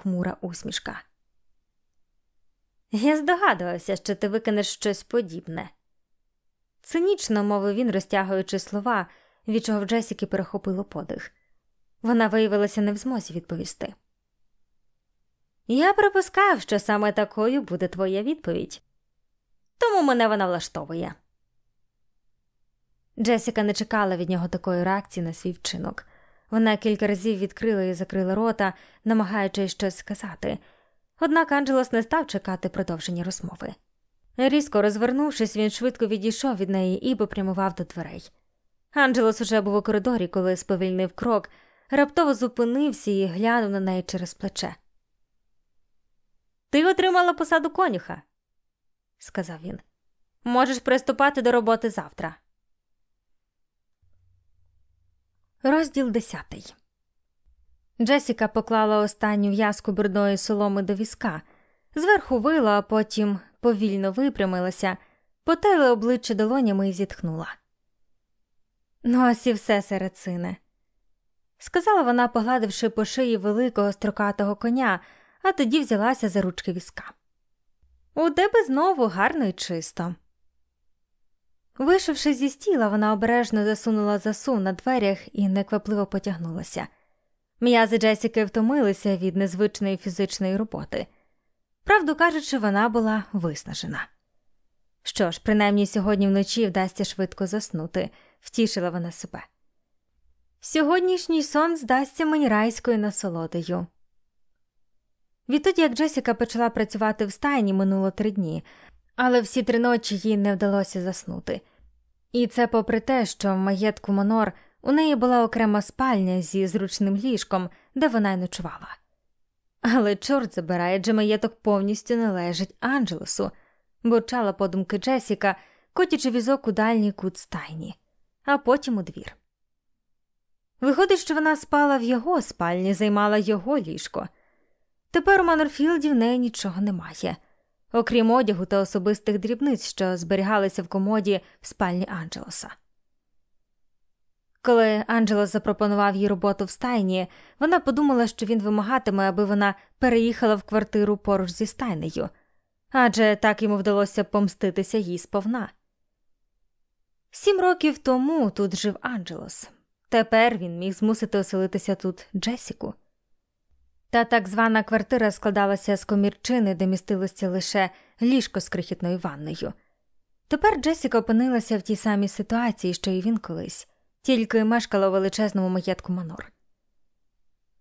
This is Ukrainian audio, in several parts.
похмура усмішка. Я здогадувався, що ти викинеш щось подібне. Цинічно мовив він, розтягуючи слова, від чого в Джесіки перехопило подих. Вона виявилася не в змозі відповісти. Я припускав, що саме такою буде твоя відповідь, тому мене вона влаштовує. Джесіка не чекала від нього такої реакції на свій вчинок. Вона кілька разів відкрила і закрила рота, намагаючись щось сказати. Однак Анджелос не став чекати продовження розмови. Різко розвернувшись, він швидко відійшов від неї і попрямував до дверей. Анджелос уже був у коридорі, коли сповільнив крок, раптово зупинився і глянув на неї через плече. Ти отримала посаду конюха, сказав він. Можеш приступати до роботи завтра. Розділ десятий. Джесіка поклала останню в'язку брудної соломи до візка, зверху вила, а потім повільно випрямилася, потерла обличчя долонями і зітхнула. Ну, ось і все серед сказала вона, погладивши по шиї великого строкатого коня, а тоді взялася за ручки візка. У тебе знову гарно і чисто. Вийшовши зі стіла, вона обережно засунула засув на дверях і неквапливо потягнулася. М'язи Джесіки втомилися від незвичної фізичної роботи. Правду кажучи, вона була виснажена. Що ж, принаймні сьогодні вночі вдасться швидко заснути, втішила вона себе. Сьогоднішній сон здасться мені райською насолодою. Відтоді, як Джесіка почала працювати в стайні, минуло три дні, але всі три ночі їй не вдалося заснути. І це попри те, що в маєтку Монор у неї була окрема спальня зі зручним ліжком, де вона й ночувала. Але чорт забирає, адже маєток повністю належить Анджелесу, бурчала подумки Джесіка, котячи візок у дальній кут стайні, а потім у двір. Виходить, що вона спала в його спальні, займала його ліжко. Тепер у Манорфілді в неї нічого немає, окрім одягу та особистих дрібниць, що зберігалися в комоді в спальні Анджелоса. Коли Анджелос запропонував їй роботу в стайні, вона подумала, що він вимагатиме, аби вона переїхала в квартиру поруч зі стайнею, адже так йому вдалося помститися їй сповна. Сім років тому тут жив Анджелос. Тепер він міг змусити оселитися тут Джесіку. Та так звана квартира складалася з комірчини, де містилося лише ліжко з крихітною ванною. Тепер Джесіка опинилася в тій самій ситуації, що і він колись, тільки мешкала у величезному маєтку Манор.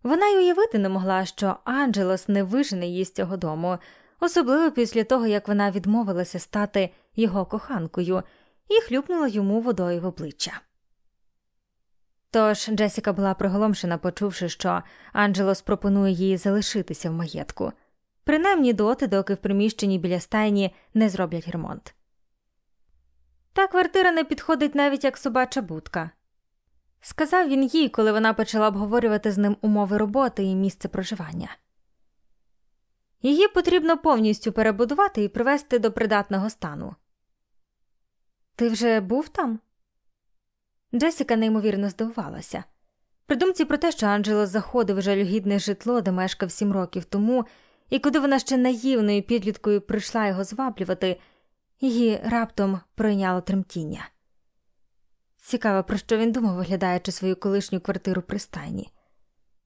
Вона й уявити не могла, що Анджелос не вижене її з цього дому, особливо після того, як вона відмовилася стати його коханкою і хлюпнула йому водою в обличчя. Тож Джесіка була приголомшена, почувши, що Анджелос пропонує їй залишитися в маєтку, принаймні доти, доки в приміщенні біля стайні не зроблять ремонт. Та квартира не підходить навіть як собача будка, сказав він їй, коли вона почала обговорювати з ним умови роботи і місце проживання. Її потрібно повністю перебудувати і привести до придатного стану. Ти вже був там? Джесіка неймовірно здивувалася. При думці про те, що Анджело заходив у жалюгідне житло, де мешкав сім років тому, і куди вона ще наївною підліткою прийшла його зваблювати, її раптом пройняло тремтіння. Цікаво, про що він думав, виглядаючи свою колишню квартиру при стайні.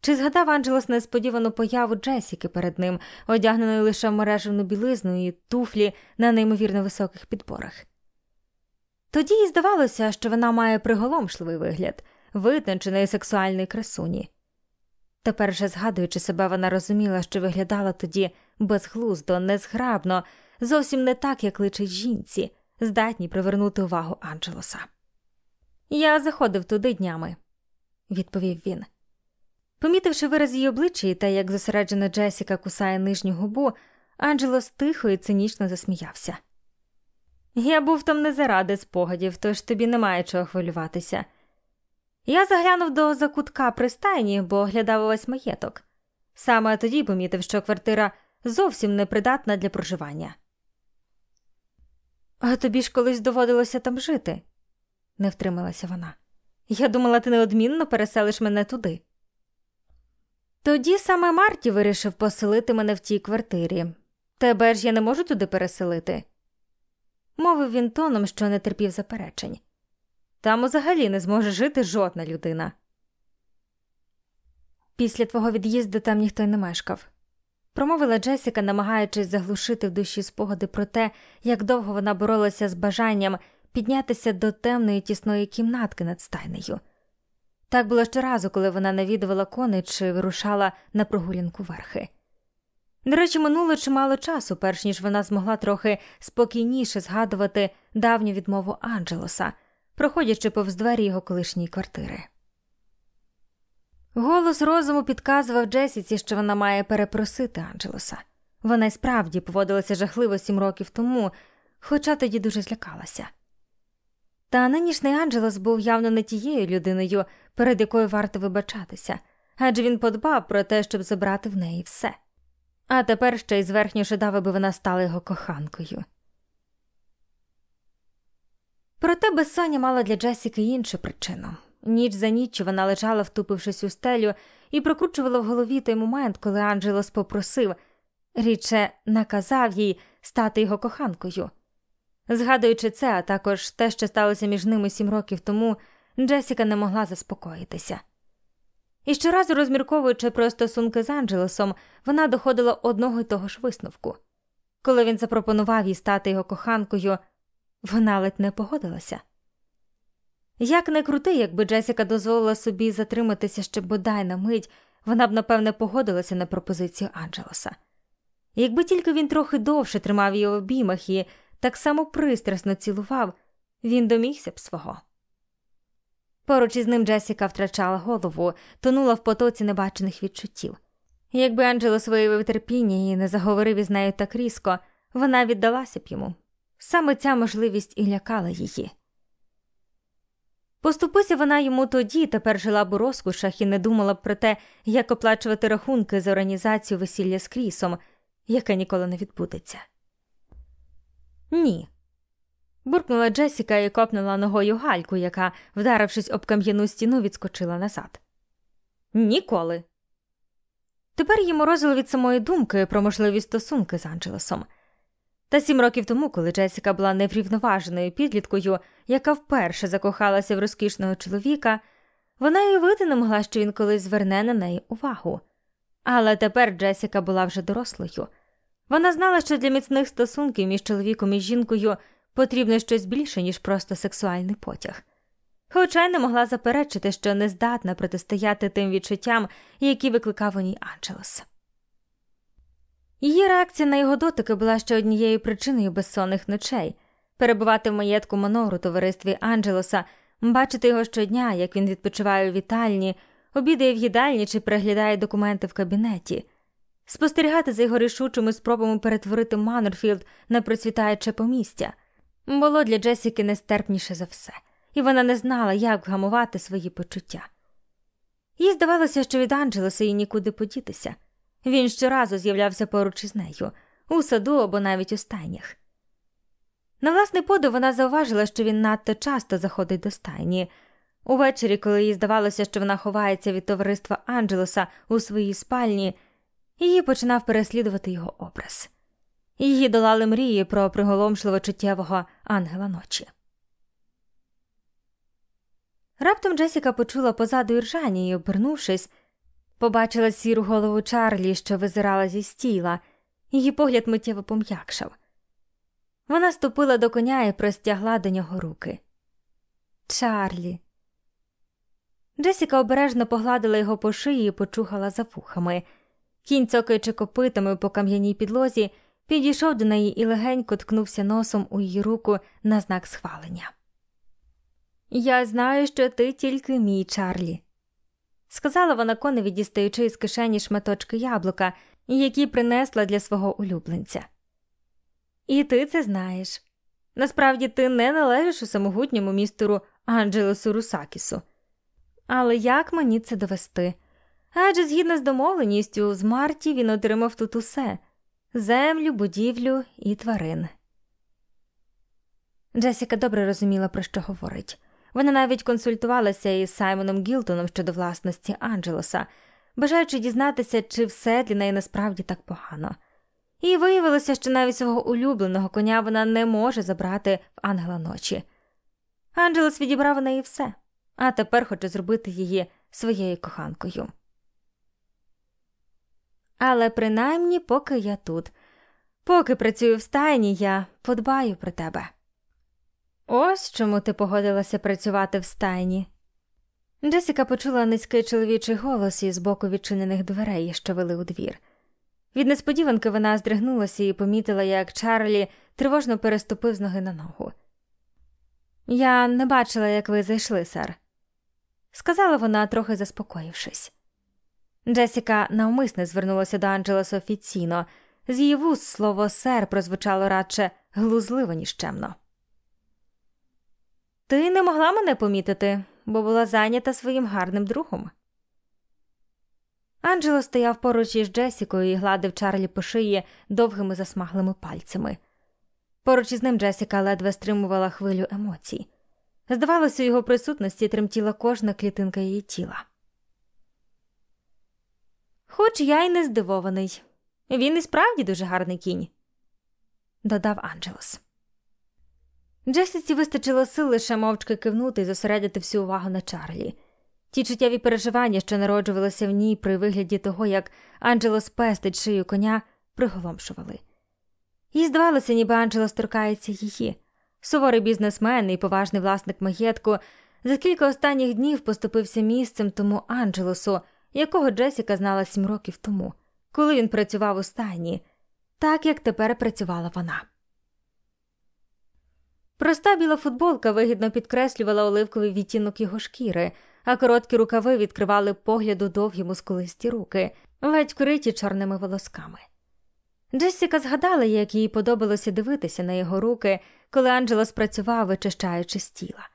Чи згадав Анджелос несподівану появу Джесіки перед ним, одягненої лише в мережевну білизну і туфлі на неймовірно високих підборах? Тоді їй здавалося, що вона має приголомшливий вигляд, витонченої сексуальної красуні. Тепер же, згадуючи себе, вона розуміла, що виглядала тоді безглуздо, незграбно, зовсім не так, як личить жінці, здатні привернути увагу Анджелоса. Я заходив туди днями, відповів він. Помітивши вираз її обличчя і те, як зосереджена Джесіка кусає нижню губу, Анджелос тихо і цинічно засміявся. Я був там не заради спогадів, тож тобі немає чого хвилюватися. Я заглянув до закутка пристайні, бо оглядав увесь маєток. Саме тоді помітив, що квартира зовсім непридатна для проживання. А тобі ж колись доводилося там жити, не втрималася вона. Я думала, ти неодмінно переселиш мене туди. Тоді саме Марті вирішив поселити мене в тій квартирі. Тебе ж я не можу туди переселити, мовив він тоном, що не терпів заперечень. Там взагалі не зможе жити жодна людина. Після твого від'їзду там ніхто й не мешкав, промовила Джесіка, намагаючись заглушити в душі спогади про те, як довго вона боролася з бажанням піднятися до темної тісної кімнатки над стайнею. Так було щоразу, коли вона навідувала коней чи вирушала на прогулянку верхи. До речі, минуло чимало часу, перш ніж вона змогла трохи спокійніше згадувати давню відмову Анджелоса, проходячи повз двері його колишньої квартири. Голос розуму підказував Джесіці, що вона має перепросити Анджелоса. Вона й справді поводилася жахливо сім років тому, хоча тоді дуже злякалася. Та нинішній Анджелос був явно не тією людиною, перед якою варто вибачатися, адже він подбав про те, щоб забрати в неї все. А тепер ще й зверхньо жадав, аби вона стала його коханкою. Проте безсоння мала для Джесіки іншу причину. Ніч за ніччю вона лежала, втупившись у стелю, і прокручувала в голові той момент, коли Анджелос попросив, рідше наказав їй стати його коханкою. Згадуючи це, а також те, що сталося між ними сім років тому, Джесіка не могла заспокоїтися. І щоразу розмірковуючи про стосунки з Анджелесом, вона доходила одного й того ж висновку. Коли він запропонував їй стати його коханкою, вона ледь не погодилася. Як не крути, якби Джесіка дозволила собі затриматися ще бодай на мить, вона б напевне погодилася на пропозицію Анджелоса. Якби тільки він трохи довше тримав її в обіймах і так само пристрасно цілував, він домігся б свого. Поруч із ним Джесіка втрачала голову, тонула в потоці небачених відчуттів. Якби Анджелос виявив терпіння і не заговорив із нею так різко, вона віддалася б йому. Саме ця можливість і лякала її. Поступися вона йому тоді, тепер жила б у розкошах і не думала б про те, як оплачувати рахунки за організацію весілля з Крісом, яке ніколи не відбудеться. Ні. Буркнула Джесіка і копнула ногою гальку, яка, вдарившись об кам'яну стіну, відскочила назад. Ніколи. Тепер їй морозило від самої думки про можливі стосунки з Анджелесом. Та сім років тому, коли Джесіка була неврівноваженою підліткою, яка вперше закохалася в розкішного чоловіка, вона й уявити не могла, що він колись зверне на неї увагу. Але тепер Джесіка була вже дорослою. Вона знала, що для міцних стосунків між чоловіком і жінкою потрібно щось більше, ніж просто сексуальний потяг. Хоча й не могла заперечити, що не здатна протистояти тим відчуттям, які викликав у ній Анджелос. Її реакція на його дотики була ще однією причиною безсонних ночей перебувати в маєтку Монору товаристві Анджелоса, бачити його щодня, як він відпочиває у вітальні, обідає в їдальні чи переглядає документи в кабінеті, спостерігати за його рішучими спробами перетворити Маннерфілд на процвітаюче помістя було для Джесіки нестерпніше за все, і вона не знала, як вгамувати свої почуття. Їй здавалося, що від Анджелеса їй нікуди подітися. Він щоразу з'являвся поруч із нею, у саду або навіть у стайнях. На власний подив вона зауважила, що він надто часто заходить до стайні. Увечері, коли їй здавалося, що вона ховається від товариства Анджелоса у своїй спальні, її починав переслідувати його образ. Її долали мрії про приголомшливо чуттєвого ангела ночі. Раптом Джесіка почула позаду іржання і, обернувшись, побачила сіру голову Чарлі, що визирала зі стіла, її погляд миттєво пом'якшав. Вона ступила до коня і простягла до нього руки. Чарлі. Джесіка обережно погладила його по шиї і почухала за вухами. Кінь, цокаючи копитами по кам'яній підлозі, підійшов до неї і легенько ткнувся носом у її руку на знак схвалення. Я знаю, що ти тільки мій Чарлі, сказала вона коневі, дістаючи із кишені шматочки яблука, які принесла для свого улюбленця. І ти це знаєш. Насправді ти не належиш у самогутньому містеру Анджелесу Русакісу. Але як мені це довести? Адже згідно з домовленістю, з Марті він отримав тут усе землю, будівлю і тварин. Джесіка добре розуміла, про що говорить. Вона навіть консультувалася із Саймоном Гілтоном щодо власності Анджелоса, бажаючи дізнатися, чи все для неї насправді так погано. І виявилося, що навіть свого улюбленого коня вона не може забрати в ангела ночі. Анджелос відібрав у неї все, а тепер хоче зробити її своєю коханкою. Але принаймні, поки я тут, поки працюю в стайні, я подбаю про тебе. Ось чому ти погодилася працювати в стайні. Джесіка почула низький чоловічий голос із боку відчинених дверей, що вели у двір. Від несподіванки вона здригнулася і помітила, як Чарлі тривожно переступив з ноги на ногу. Я не бачила, як ви зайшли, сер, сказала вона, трохи заспокоївшись. Джесіка навмисне звернулася до Анджелеса офіційно, з її вуст слово сер прозвучало радше глузливо, ніж чемно. Ти не могла мене помітити, бо була зайнята своїм гарним другом. Анджело стояв поруч із Джесікою і гладив Чарлі по шиї довгими засмаглими пальцями. Поруч із ним Джесіка ледве стримувала хвилю емоцій. Здавалося, у його присутності тремтіла кожна клітинка її тіла. Хоч я й не здивований, він і справді дуже гарний кінь, додав Анджелос. Джесіці вистачило сил лише мовчки кивнути і зосередити всю увагу на Чарлі. Ті чуттєві переживання, що народжувалися в ній при вигляді того, як Анджело спестить шию коня, приголомшували. Їй здавалося, ніби Анджело торкається її. Суворий бізнесмен і поважний власник маєтку за кілька останніх днів поступився місцем тому Анджелосу, якого Джесіка знала сім років тому, коли він працював у стайні, так як тепер працювала вона. Проста біла футболка вигідно підкреслювала оливковий відтінок його шкіри, а короткі рукави відкривали погляду довгі мускулисті руки, ледь вкриті чорними волосками. Джессіка згадала, як їй подобалося дивитися на його руки, коли Анджело спрацював, вичищаючи з тіла.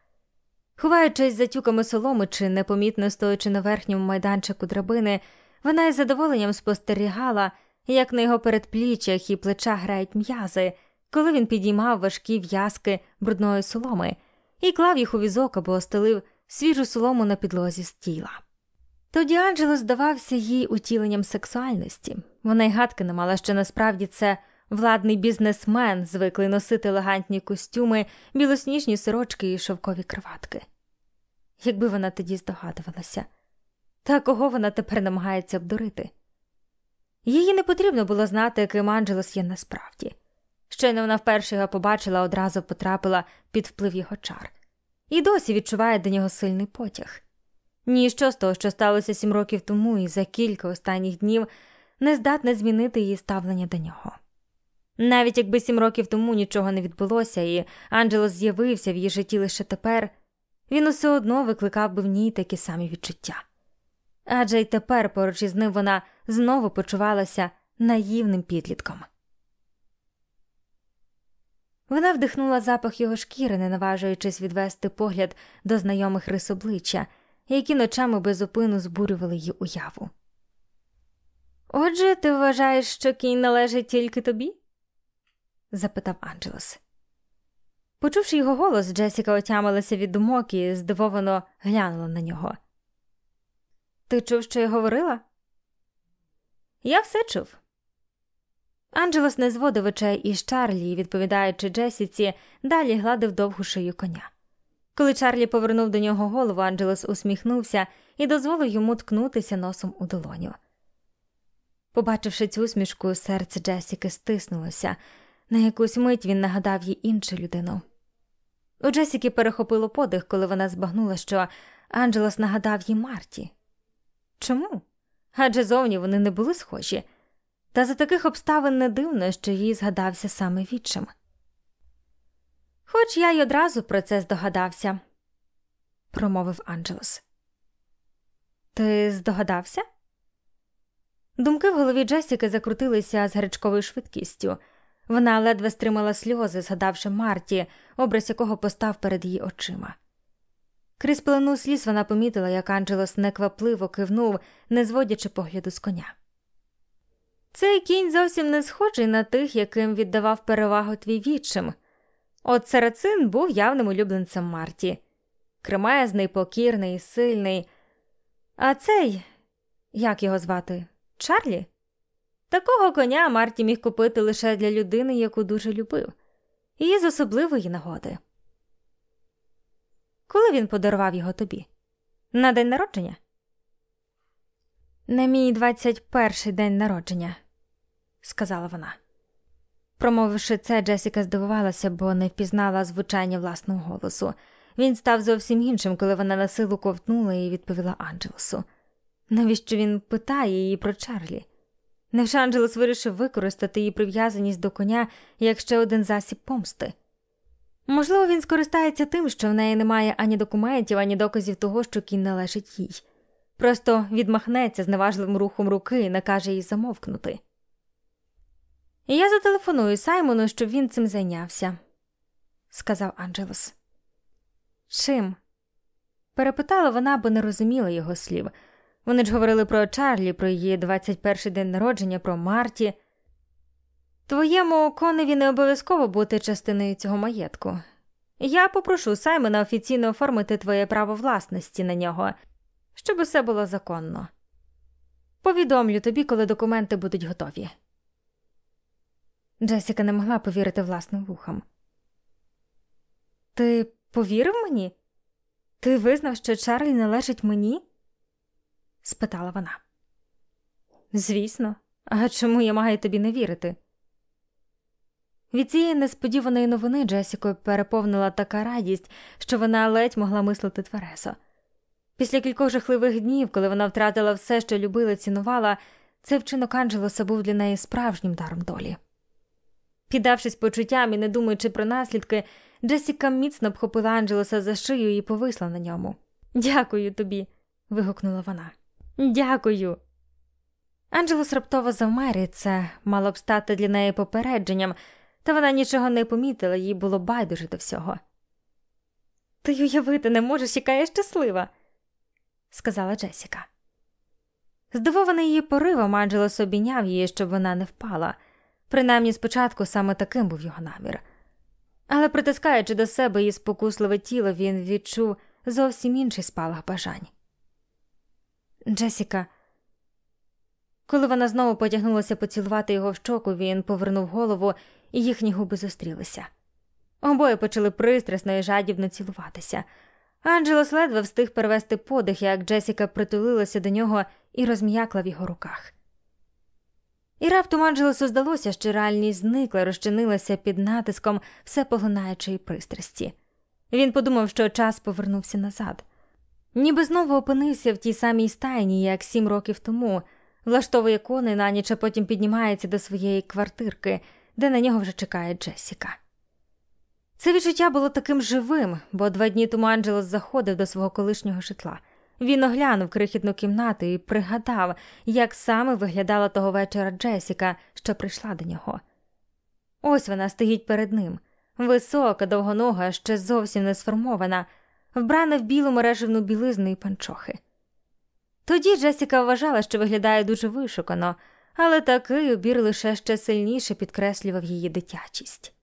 Ховаючись за тюками соломи чи непомітно стоячи на верхньому майданчику драбини, вона із задоволенням спостерігала, як на його передпліччях і плечах грають м'язи коли він підіймав важкі в'язки брудної соломи і клав їх у візок або остелив свіжу солому на підлозі з тіла. Тоді Анджело здавався їй утіленням сексуальності. Вона й гадки не мала, що насправді це владний бізнесмен, звиклий носити елегантні костюми, білосніжні сорочки і шовкові кроватки. Якби вона тоді здогадувалася, та кого вона тепер намагається обдурити? Їй не потрібно було знати, яким Анджелос є насправді. Щойно вона вперше його побачила, одразу потрапила під вплив його чар, і досі відчуває до нього сильний потяг. Ніщо з того, що сталося сім років тому, і за кілька останніх днів не здатне змінити її ставлення до нього. Навіть якби сім років тому нічого не відбулося, і Анджело з'явився в її житті лише тепер, він усе одно викликав би в ній такі самі відчуття. Адже й тепер поруч із ним вона знову почувалася наївним підлітком. Вона вдихнула запах його шкіри, не наважуючись відвести погляд до знайомих рис обличчя, які ночами безупину збурювали її уяву. Отже, ти вважаєш, що кінь належить тільки тобі? Запитав Анджелос. Почувши його голос, Джесіка отямилася від думок і здивовано глянула на нього. Ти чув, що я говорила? Я все чув. Анджелос не зводив очей із Чарлі, відповідаючи Джесіці, далі гладив довгу шию коня. Коли Чарлі повернув до нього голову, Анджелос усміхнувся і дозволив йому ткнутися носом у долоню. Побачивши цю усмішку, серце Джесіки стиснулося. На якусь мить він нагадав їй іншу людину. У Джесіки перехопило подих, коли вона збагнула, що Анджелос нагадав їй Марті. Чому? Адже зовні вони не були схожі. Та за таких обставин не дивно, що їй згадався саме відчим. Хоч я й одразу про це здогадався, промовив Анджелос. Ти здогадався? Думки в голові Джесіки закрутилися з гарячковою швидкістю. Вона ледве стримала сльози, згадавши Марті, образ якого постав перед її очима. Крізь пелену сліз вона помітила, як Анджелос неквапливо кивнув, не зводячи погляду з коня. Цей кінь зовсім не схожий на тих, яким віддавав перевагу твій відчим. От Сарацин був явним улюбленцем Марті, кремезний, покірний, сильний. А цей Як його звати? Чарлі? Такого коня Марті міг купити лише для людини, яку дуже любив, і з особливої нагоди. Коли він подарував його тобі? На день народження? На мій 21-й день народження, сказала вона. Промовивши це, Джесіка здивувалася, бо не впізнала звучання власного голосу. Він став зовсім іншим, коли вона на силу ковтнула і відповіла Анджелосу. Навіщо він питає її про Чарлі? Невже Анджелос вирішив використати її прив'язаність до коня як ще один засіб помсти? Можливо, він скористається тим, що в неї немає ані документів, ані доказів того, що кінь належить їй. Просто відмахнеться з неважливим рухом руки і накаже їй замовкнути. Я зателефоную Саймону, щоб він цим зайнявся, сказав Анджелос. Чим? перепитала вона, бо не розуміла його слів. Вони ж говорили про Чарлі, про її 21 день народження, про Марті. Твоєму коневі не обов'язково бути частиною цього маєтку. Я попрошу Саймона офіційно оформити твоє право власності на нього, щоб усе було законно. Повідомлю тобі, коли документи будуть готові. Джесіка не могла повірити власним вухам. Ти повірив мені? Ти визнав, що Чарлі належить мені? Спитала вона. Звісно, а чому я маю тобі не вірити? Від цієї несподіваної новини Джесіку переповнила така радість, що вона ледь могла мислити тверезо. Після кількох жахливих днів, коли вона втратила все, що любила, цінувала, цей вчинок Анджелоса був для неї справжнім даром долі. Піддавшись почуттям і не думаючи про наслідки, Джесіка міцно обхопила Анджелоса за шию і повисла на ньому. Дякую тобі. вигукнула вона. Дякую. Анджелос раптово завмер, мало б стати для неї попередженням, та вона нічого не помітила, їй було байдуже до всього. Ти уявити не можеш, яка я щаслива, сказала Джесіка. Здивований її поривом, Анджелос обійняв її, щоб вона не впала. Принаймні спочатку саме таким був його намір. Але притискаючи до себе її спокусливе тіло, він відчув зовсім інший спалах бажань. Джесіка, коли вона знову потягнулася поцілувати його в щоку, він повернув голову, і їхні губи зустрілися. Обоє почали пристрасно і жадібно цілуватися. Анджелос ледве встиг перевести подих, як Джесіка притулилася до нього і розм'якла в його руках. І раптом Анджелосу здалося, що реальність зникла, розчинилася під натиском всепоглинаючої пристрасті. Він подумав, що час повернувся назад, ніби знову опинився в тій самій стайні, як сім років тому, влаштовує коней на ніч, а потім піднімається до своєї квартирки, де на нього вже чекає Джесіка. Це відчуття було таким живим, бо два дні тому Анджелос заходив до свого колишнього житла. Він оглянув крихітну кімнату і пригадав, як саме виглядала того вечора Джесіка, що прийшла до нього. Ось вона стоїть перед ним, висока, довгонога, ще зовсім не сформована, вбрана в білу мережевну білизну і панчохи. Тоді Джесіка вважала, що виглядає дуже вишукано, але такий убір лише ще сильніше підкреслював її дитячість.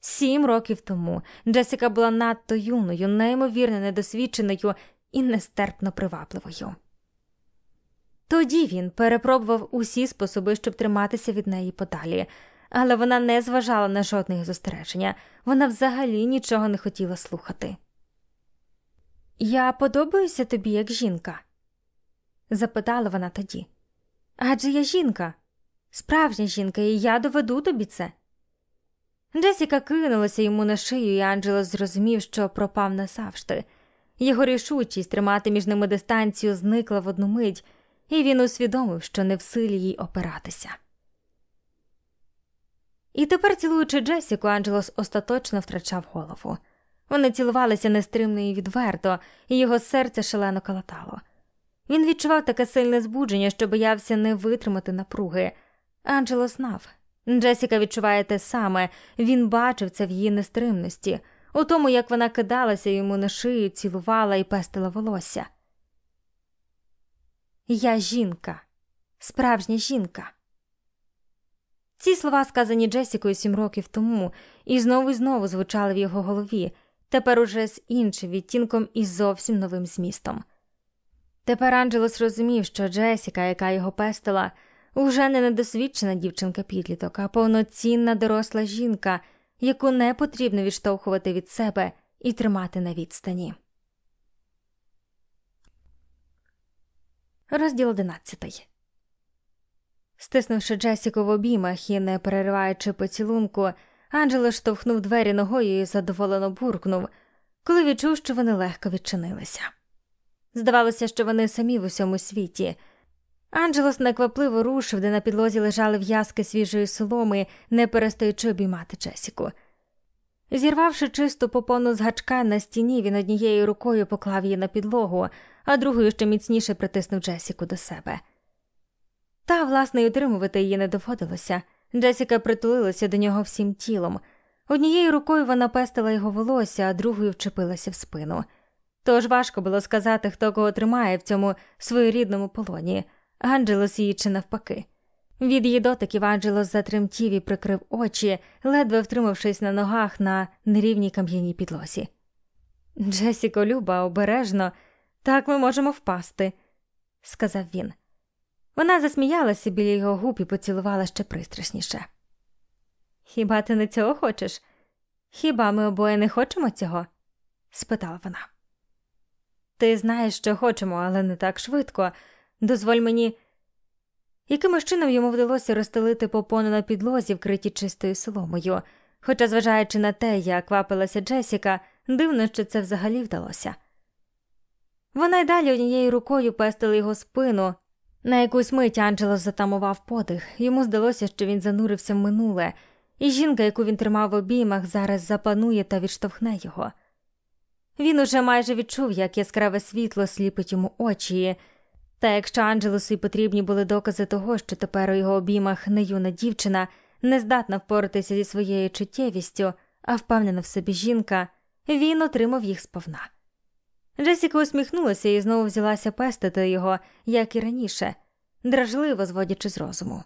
Сім років тому Джесіка була надто юною, неймовірно недосвідченою і нестерпно привабливою. Тоді він перепробував усі способи, щоб триматися від неї подалі, але вона не зважала на жодне застереження, вона взагалі нічого не хотіла слухати. Я подобаюся тобі як жінка? запитала вона тоді. Адже я жінка, справжня жінка, і я доведу тобі це. Джесіка кинулася йому на шию, і Анджело зрозумів, що пропав назавжди. Його рішучість тримати між ними дистанцію зникла в одну мить, і він усвідомив, що не в силі їй опиратися. І тепер, цілуючи Джесіку, Анджелос остаточно втрачав голову. Вони цілувалися нестримно і відверто, і його серце шалено калатало. Він відчував таке сильне збудження, що боявся не витримати напруги. Анджело знав. Джесіка відчуває те саме, він бачив це в її нестримності у тому, як вона кидалася йому на шию, цілувала і пестила волосся. Я жінка, справжня жінка. Ці слова, сказані Джесікою сім років тому, і знову і знову звучали в його голові, тепер уже з іншим відтінком і зовсім новим змістом. Тепер Анджелос розумів, що Джесіка, яка його пестила, уже не недосвідчена дівчинка підліток, а повноцінна доросла жінка, яку не потрібно відштовхувати від себе і тримати на відстані. Розділ одинадцятий. Стиснувши Джесіку в обіймах і не перериваючи поцілунку, Анджело штовхнув двері ногою і задоволено буркнув, коли відчув, що вони легко відчинилися. Здавалося, що вони самі в усьому світі. Анджелос неквапливо рушив, де на підлозі лежали в'язки свіжої соломи, не перестаючи обіймати Джесіку. Зірвавши чисту попону з гачка на стіні, він однією рукою поклав її на підлогу, а другою ще міцніше притиснув Джесіку до себе. Та, власне, й утримувати її не доводилося. Джесіка притулилася до нього всім тілом. Однією рукою вона пестила його волосся, а другою вчепилася в спину. Тож важко було сказати, хто кого тримає в цьому своєрідному полоні, Анджелос її чи навпаки. Від її дотиків Анджелос затремтів і прикрив очі, ледве втримавшись на ногах на нерівній кам'яній підлозі. Джесіко, Люба, обережно, так ми можемо впасти, сказав він. Вона засміялася біля його губ і поцілувала ще пристрасніше. Хіба ти не цього хочеш? Хіба ми обоє не хочемо цього? спитала вона. Ти знаєш, що хочемо, але не так швидко. Дозволь мені. Якимось чином йому вдалося розстелити попону на підлозі, вкриті чистою соломою, хоча, зважаючи на те, як квапилася Джесіка, дивно, що це взагалі вдалося. Вона й далі однією рукою пестила його спину. На якусь мить Анджело затамував подих, йому здалося, що він занурився в минуле, і жінка, яку він тримав в обіймах, зараз запанує та відштовхне його. Він уже майже відчув, як яскраве світло сліпить йому очі, та якщо Анджелосу й потрібні були докази того, що тепер у його обіймах не юна дівчина, не здатна впоратися зі своєю чуттєвістю, а впевнена в собі жінка, він отримав їх сповна. Джесіка усміхнулася і знову взялася пестити його, як і раніше, дражливо зводячи з розуму.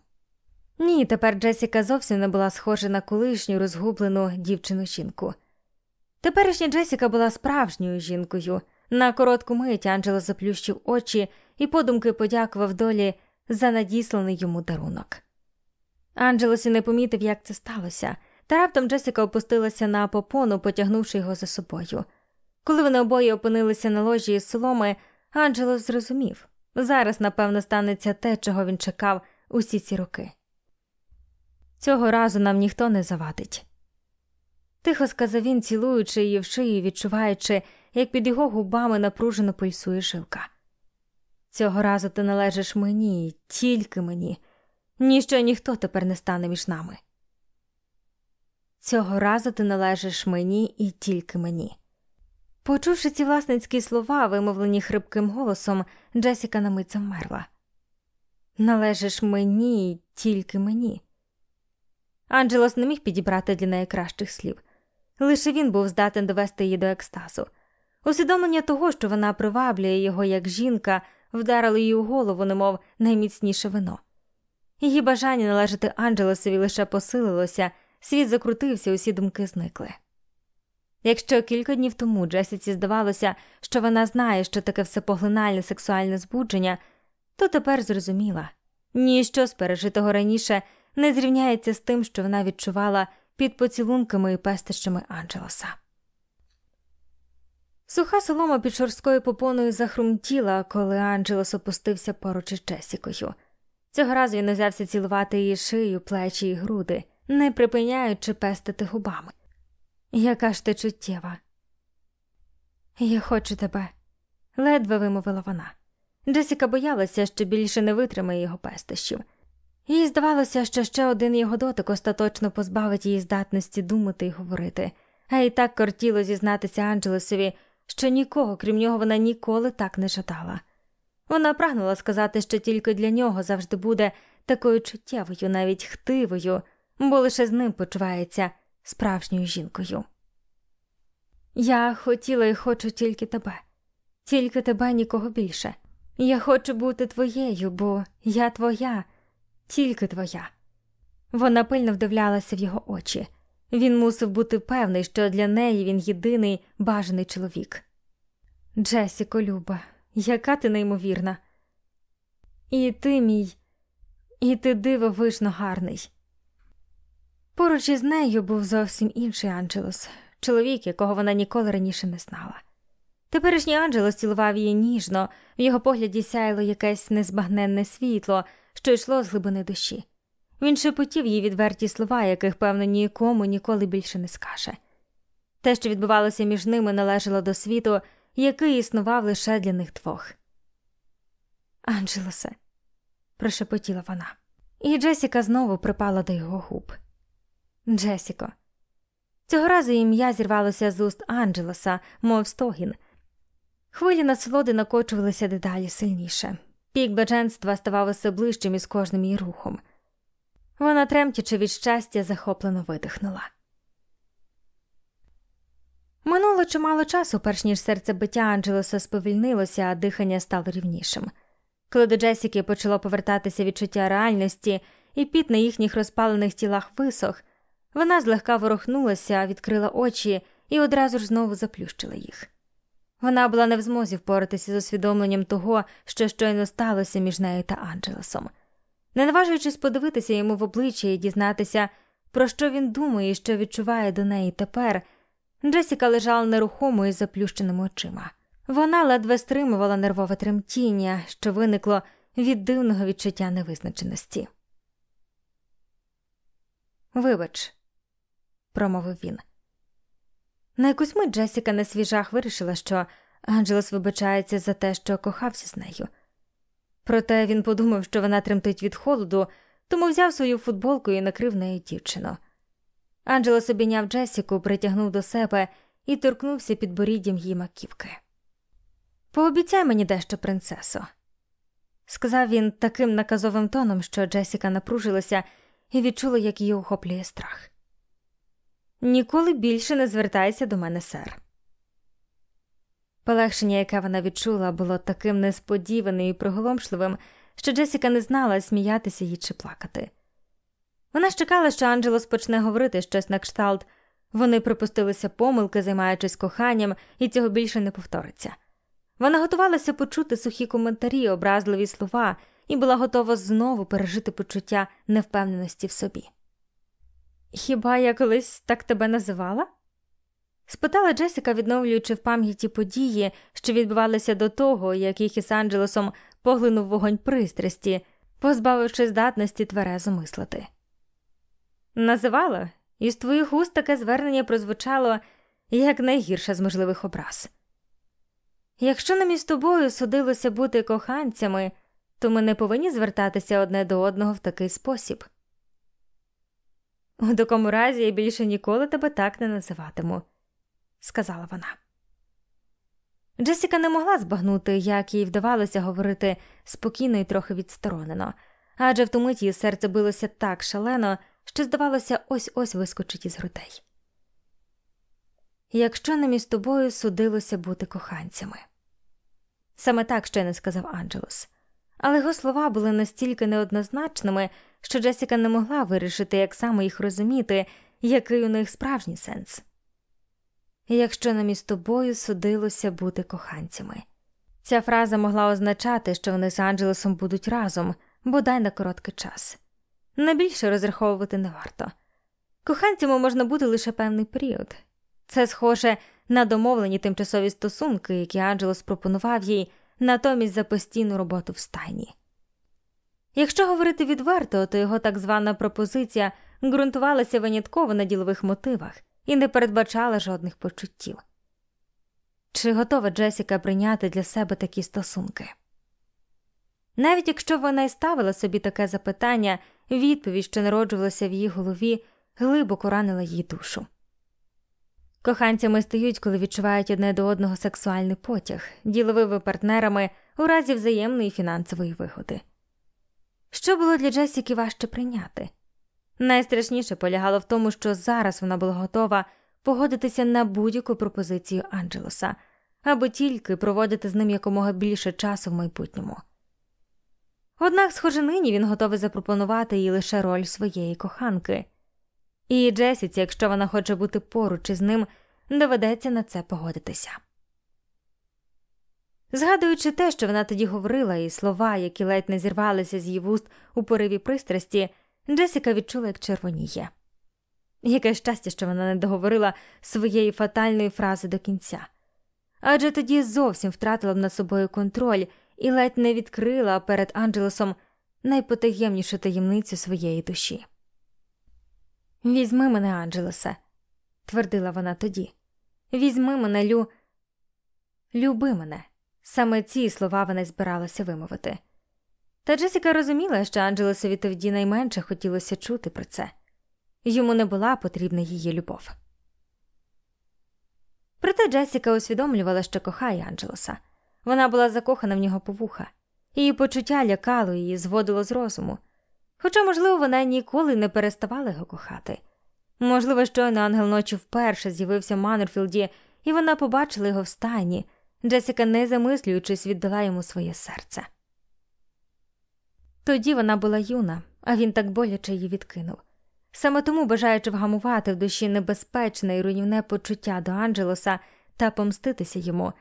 Ні, тепер Джесіка зовсім не була схожа на колишню розгублену дівчину жінку. Теперішня Джесіка була справжньою жінкою. На коротку мить Анджело заплющив очі і подумки подякував долі за надісланий йому дарунок. Анджелос і не помітив, як це сталося, та раптом Джесіка опустилася на попону, потягнувши його за собою. Коли вони обоє опинилися на ложі із соломи, Анджелос зрозумів зараз, напевно, станеться те, чого він чекав усі ці роки. Цього разу нам ніхто не завадить. Тихо сказав він, цілуючи її в шию, відчуваючи, як під його губами напружено пульсує жилка. Цього разу ти належиш мені, тільки мені, ніщо ніхто тепер не стане між нами. Цього разу ти належиш мені і тільки мені. Почувши ці власницькі слова, вимовлені хрипким голосом, Джесіка на мить замерла. Належиш мені тільки мені. Анджелос не міг підібрати для неї кращих слів. Лише він був здатен довести її до екстазу. Усвідомлення того, що вона приваблює його як жінка, вдарило її у голову, немов найміцніше вино. Її бажання належати Анджелесові лише посилилося, світ закрутився, усі думки зникли. Якщо кілька днів тому Джесіці здавалося, що вона знає, що таке всепоглинальне сексуальне збудження, то тепер зрозуміла ніщо з пережитого раніше не зрівняється з тим, що вона відчувала під поцілунками і пестищами Анджелоса. Суха солома під шорсткою попоною захрумтіла, коли Анджелос опустився поруч із Джесікою. Цього разу він узявся цілувати її шию, плечі і груди, не припиняючи пестити губами. Яка ж ти чуттєва? Я хочу тебе, ледве вимовила вона. Джесіка боялася, що більше не витримає його пестощів. Їй здавалося, що ще один його дотик остаточно позбавить її здатності думати і говорити, а й так кортіло зізнатися Анджелесові, що нікого, крім нього, вона ніколи так не жадала. Вона прагнула сказати, що тільки для нього завжди буде такою чуттєвою, навіть хтивою, бо лише з ним почувається справжньою жінкою. Я хотіла і хочу тільки тебе, тільки тебе нікого більше. Я хочу бути твоєю, бо я твоя тільки твоя. Вона пильно вдивлялася в його очі. Він мусив бути певний, що для неї він єдиний бажаний чоловік. Джесіко, Люба, яка ти неймовірна. І ти, мій, і ти дивовижно гарний. Поруч із нею був зовсім інший Анджелос, чоловік, якого вона ніколи раніше не знала. Теперішній Анджелос цілував її ніжно, в його погляді сяяло якесь незбагненне світло, що йшло з глибини душі. Він шепотів їй відверті слова, яких, певно, нікому ніколи більше не скаже. Те, що відбувалося між ними, належало до світу, який існував лише для них двох. Анджелосе, прошепотіла вона, і Джесіка знову припала до його губ. Джесіко. Цього разу ім'я зірвалося з уст Анджелоса, мов стогін. Хвилі насолоди накочувалися дедалі сильніше. Пік блаженства ставав усе ближчим із кожним її рухом. Вона, тремтячи від щастя, захоплено видихнула. Минуло чимало часу, перш ніж серце биття Анджелоса сповільнилося, а дихання стало рівнішим. Коли до Джесіки почало повертатися відчуття реальності, і піт на їхніх розпалених тілах висох, вона злегка ворухнулася, відкрила очі і одразу ж знову заплющила їх. Вона була не в змозі впоратися з усвідомленням того, що щойно сталося між нею та Анджелесом. Не наважуючись подивитися йому в обличчя і дізнатися, про що він думає і що відчуває до неї тепер, Джесіка лежала нерухомо із заплющеними очима. Вона ледве стримувала нервове тремтіння, що виникло від дивного відчуття невизначеності. Вибач, промовив він. На якусь мить Джесіка на свіжах вирішила, що Анджелос вибачається за те, що кохався з нею. Проте він подумав, що вона тремтить від холоду, тому взяв свою футболку і накрив нею дівчину. Анджелос обійняв Джесіку, притягнув до себе і торкнувся під боріддям її маківки. Пообіцяй мені дещо, принцесо, сказав він таким наказовим тоном, що Джесіка напружилася і відчула, як її охоплює страх. Ніколи більше не звертайся до мене, сер. Полегшення, яке вона відчула, було таким несподіваним і приголомшливим, що Джесіка не знала, сміятися їй чи плакати. Вона чекала, що Анджелос почне говорити щось на кшталт, вони припустилися помилки, займаючись коханням, і цього більше не повториться. Вона готувалася почути сухі коментарі, образливі слова, і була готова знову пережити почуття невпевненості в собі. Хіба я колись так тебе називала? спитала Джесіка, відновлюючи в пам'яті події, що відбувалися до того, як їх із Анджелосом поглинув вогонь пристрасті, позбавивши здатності тверезо мислити. Називала, і з твоїх уст таке звернення прозвучало як найгірше з можливих образ. Якщо нам із тобою судилося бути коханцями, то ми не повинні звертатися одне до одного в такий спосіб. У такому разі я більше ніколи тебе так не називатиму, сказала вона. Джесіка не могла збагнути, як їй вдавалося говорити спокійно і трохи відсторонено, адже в ту мить її серце билося так шалено, що, здавалося, ось ось вискочить із грудей. Якщо нам із тобою судилося бути коханцями, саме так ще не сказав Анджелос, але його слова були настільки неоднозначними, що Джесіка не могла вирішити, як саме їх розуміти, який у них справжній сенс. Якщо нам із тобою судилося бути коханцями. Ця фраза могла означати, що вони з Анджелесом будуть разом, бодай на короткий час. На більше розраховувати не варто. Коханцями можна бути лише певний період. Це схоже на домовлені тимчасові стосунки, які Анджелос пропонував їй натомість за постійну роботу в стайні. Якщо говорити відверто, то його так звана пропозиція ґрунтувалася винятково на ділових мотивах і не передбачала жодних почуттів. Чи готова Джесіка прийняти для себе такі стосунки? Навіть якщо вона й ставила собі таке запитання, відповідь, що народжувалася в її голові, глибоко ранила її душу. Коханцями стають, коли відчувають одне до одного сексуальний потяг, діловими партнерами у разі взаємної фінансової вигоди. Що було для Джесіки важче прийняти? Найстрашніше полягало в тому, що зараз вона була готова погодитися на будь-яку пропозицію Анджелоса, або тільки проводити з ним якомога більше часу в майбутньому. Однак, схоже, нині він готовий запропонувати їй лише роль своєї коханки, і Джесіці, якщо вона хоче бути поруч із ним, доведеться на це погодитися. Згадуючи те, що вона тоді говорила, і слова, які ледь не зірвалися з її вуст у пориві пристрасті, Джесіка відчула, як червоніє. Яке щастя, що вона не договорила своєї фатальної фрази до кінця, адже тоді зовсім втратила б над собою контроль і ледь не відкрила перед Анджелесом найпотаємнішу таємницю своєї душі. Візьми мене, Анджелесе, твердила вона тоді. Візьми мене, Лю, люби мене. Саме ці слова вона збиралася вимовити. Та Джесіка розуміла, що Анджелесові тоді найменше хотілося чути про це йому не була потрібна її любов. Проте Джесіка усвідомлювала, що кохає Анджелоса. Вона була закохана в нього по вуха, її почуття лякало її, зводило з розуму. Хоча, можливо, вона ніколи не переставала його кохати. Можливо, щойно ангел ночі вперше з'явився в Маннерфілді, і вона побачила його в стайні. Джесіка, не замислюючись, віддала йому своє серце. Тоді вона була юна, а він так боляче її відкинув. Саме тому, бажаючи вгамувати в душі небезпечне і руйнівне почуття до Анджелоса та помститися йому,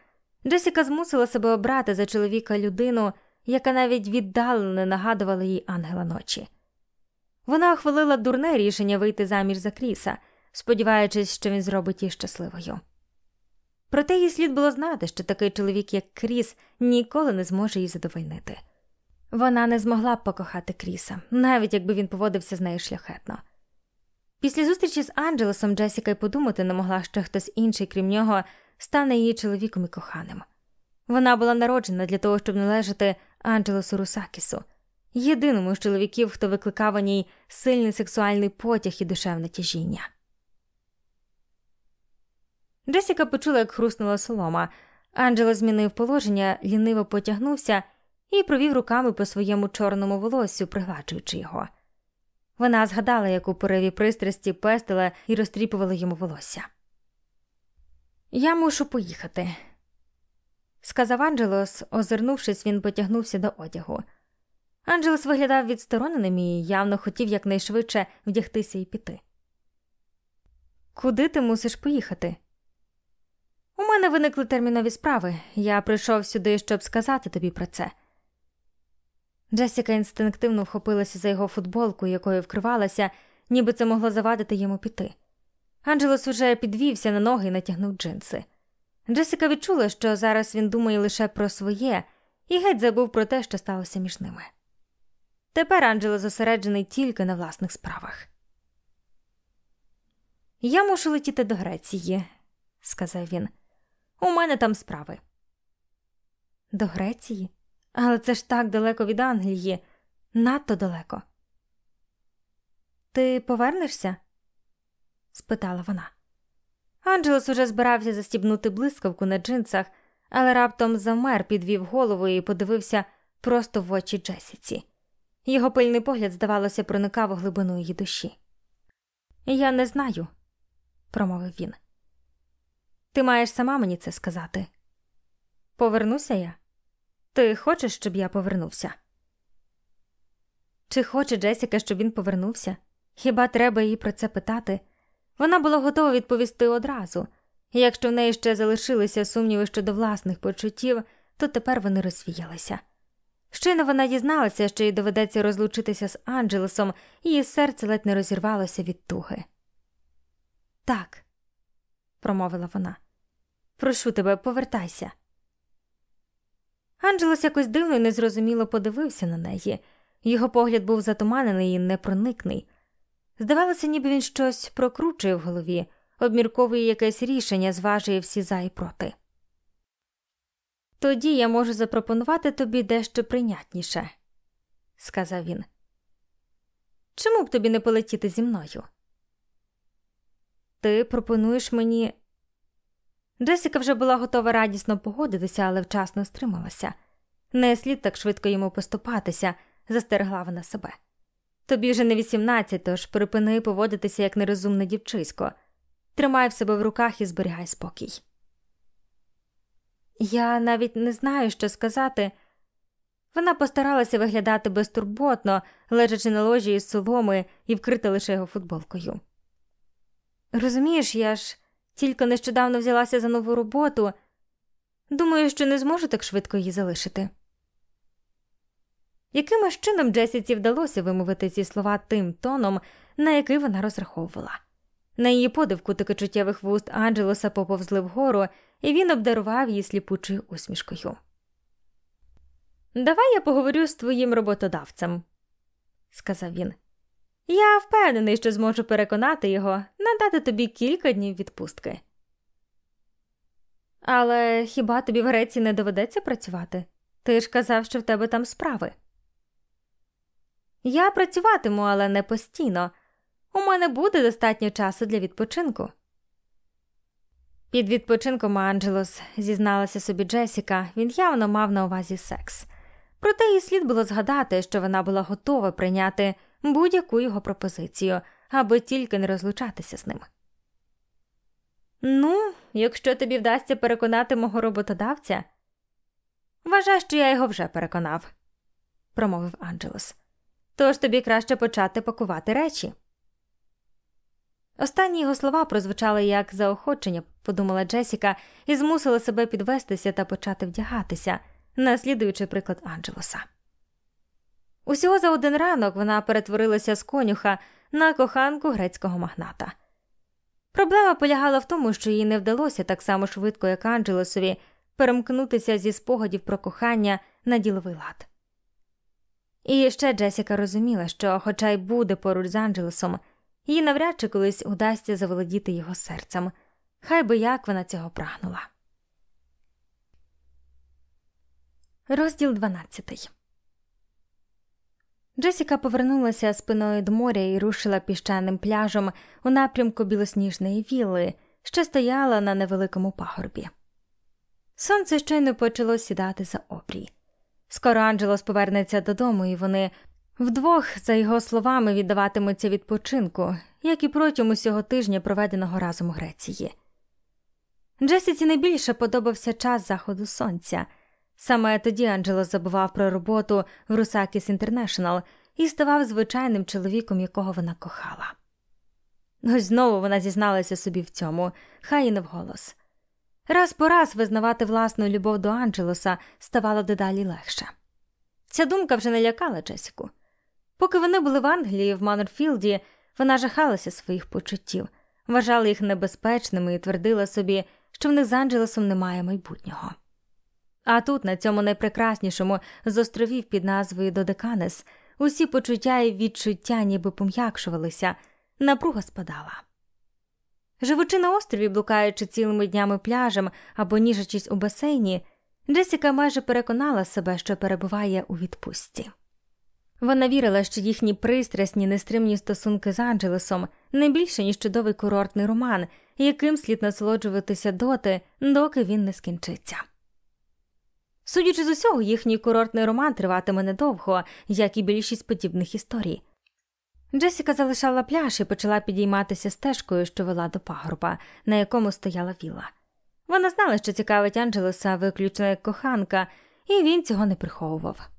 Джесіка змусила себе обрати за чоловіка людину, яка навіть віддалено нагадувала їй ангела ночі. Вона ухвалила дурне рішення вийти заміж за Кріса, сподіваючись, що він зробить її щасливою. Проте їй слід було знати, що такий чоловік, як Кріс, ніколи не зможе її задовольнити. Вона не змогла б покохати Кріса, навіть якби він поводився з нею шляхетно. Після зустрічі з Анджелесом Джесіка й подумати не могла, що хтось інший, крім нього, стане її чоловіком і коханим. Вона була народжена для того, щоб належати Анджелесу Русакісу, єдиному з чоловіків, хто викликав у ній сильний сексуальний потяг і душевне тяжіння. Джесіка почула, як хруснула солома. Анджела змінив положення, ліниво потягнувся і провів руками по своєму чорному волоссю, пригладжуючи його. Вона згадала, як у пориві пристрасті пестила і розтріпувала йому волосся. Я мушу поїхати, сказав Анджелос, озирнувшись, він потягнувся до одягу. Анджелос виглядав відстороненим і явно хотів якнайшвидше вдягтися і піти. Куди ти мусиш поїхати? У мене виникли термінові справи. Я прийшов сюди, щоб сказати тобі про це. Джесіка інстинктивно вхопилася за його футболку, якою вкривалася, ніби це могло завадити йому піти. Анджелос уже підвівся на ноги і натягнув джинси. Джесіка відчула, що зараз він думає лише про своє, і геть забув про те, що сталося між ними. Тепер Анджело зосереджений тільки на власних справах. Я мушу летіти до Греції, сказав він. У мене там справи. До Греції? Але це ж так далеко від Англії, надто далеко. Ти повернешся? спитала вона. Анджелос уже збирався застібнути блискавку на джинсах, але раптом замер, підвів голову і подивився просто в очі Джесіці. Його пильний погляд, здавалося, проникав у глибину її душі. Я не знаю, промовив він. Ти маєш сама мені це сказати. Повернуся я. Ти хочеш, щоб я повернувся? Чи хоче Джесіка, щоб він повернувся? Хіба треба їй про це питати? Вона була готова відповісти одразу, і якщо в неї ще залишилися сумніви щодо власних почуттів, то тепер вони розвіялися. Щойно вона дізналася, що їй доведеться розлучитися з Анджелесом, її серце ледь не розірвалося від туги. Так, промовила вона, прошу тебе, повертайся. Анджелос якось дивно і незрозуміло подивився на неї. Його погляд був затуманений і непроникний. Здавалося, ніби він щось прокручує в голові, обмірковує якесь рішення, зважує всі за і проти. Тоді я можу запропонувати тобі дещо прийнятніше, сказав він. Чому б тобі не полетіти зі мною? Ти пропонуєш мені Джесіка вже була готова радісно погодитися, але вчасно стрималася. Не слід так швидко йому поступатися, застерегла вона себе. Тобі вже не вісімнадцять, тож припини поводитися як нерозумне дівчисько. Тримай в себе в руках і зберігай спокій. Я навіть не знаю, що сказати. Вона постаралася виглядати безтурботно, лежачи на ложі із соломи і вкрита лише його футболкою. Розумієш, я ж тільки нещодавно взялася за нову роботу. Думаю, що не зможу так швидко її залишити. Якимось чином Джесіці вдалося вимовити ці слова тим тоном, на який вона розраховувала. На її подив кутики чуттєвих вуст Анджелоса поповзли вгору, і він обдарував її сліпучою усмішкою. Давай я поговорю з твоїм роботодавцем, сказав він. Я впевнений, що зможу переконати його надати тобі кілька днів відпустки. Але хіба тобі в Греції не доведеться працювати? Ти ж казав, що в тебе там справи. Я працюватиму, але не постійно. У мене буде достатньо часу для відпочинку. Під відпочинком Анджелос зізналася собі Джесіка, він явно мав на увазі секс. Проте їй слід було згадати, що вона була готова прийняти будь-яку його пропозицію, аби тільки не розлучатися з ним. Ну, якщо тобі вдасться переконати мого роботодавця, вважай, що я його вже переконав, промовив Анджелос. Тож тобі краще почати пакувати речі. Останні його слова прозвучали як заохочення, подумала Джесіка, і змусила себе підвестися та почати вдягатися, наслідуючи приклад Анджелоса. Усього за один ранок вона перетворилася з конюха на коханку грецького магната. Проблема полягала в тому, що їй не вдалося так само швидко, як Анджелосові, перемкнутися зі спогадів про кохання на діловий лад. І ще Джесіка розуміла, що, хоча й буде поруч з Анджелесом, їй навряд чи колись удасться заволодіти його серцем, хай би як вона цього прагнула. Розділ 12 Джесіка повернулася спиною до моря і рушила піщаним пляжем у напрямку білосніжної вілли, що стояла на невеликому пагорбі. Сонце щойно почало сідати за обрій. Скоро Анджелос повернеться додому, і вони вдвох, за його словами, віддаватимуться відпочинку, як і протягом усього тижня, проведеного разом у Греції. Джесіці найбільше подобався час заходу сонця. Саме тоді Анджело забував про роботу в Русакіс Інтернешнл і ставав звичайним чоловіком, якого вона кохала. Ось знову вона зізналася собі в цьому, хай і не вголос. Раз по раз визнавати власну любов до Анджелоса ставало дедалі легше. Ця думка вже не лякала Джесіку. Поки вони були в Англії, в Манорфілді, вона жахалася своїх почуттів, вважала їх небезпечними і твердила собі, що в них з Анджелосом немає майбутнього. А тут, на цьому найпрекраснішому з островів під назвою Додеканес, усі почуття і відчуття ніби пом'якшувалися, напруга спадала. Живучи на острові, блукаючи цілими днями пляжем або ніжачись у басейні, Джесіка майже переконала себе, що перебуває у відпустці. Вона вірила, що їхні пристрасні, нестримні стосунки з Анджелесом не більше, ніж чудовий курортний роман, яким слід насолоджуватися доти, доки він не скінчиться. Судячи з усього, їхній курортний роман триватиме недовго, як і більшість подібних історій. Джесіка залишала пляж і почала підійматися стежкою, що вела до пагорба, на якому стояла віла. Вона знала, що цікавить Анджелеса виключно як коханка, і він цього не приховував.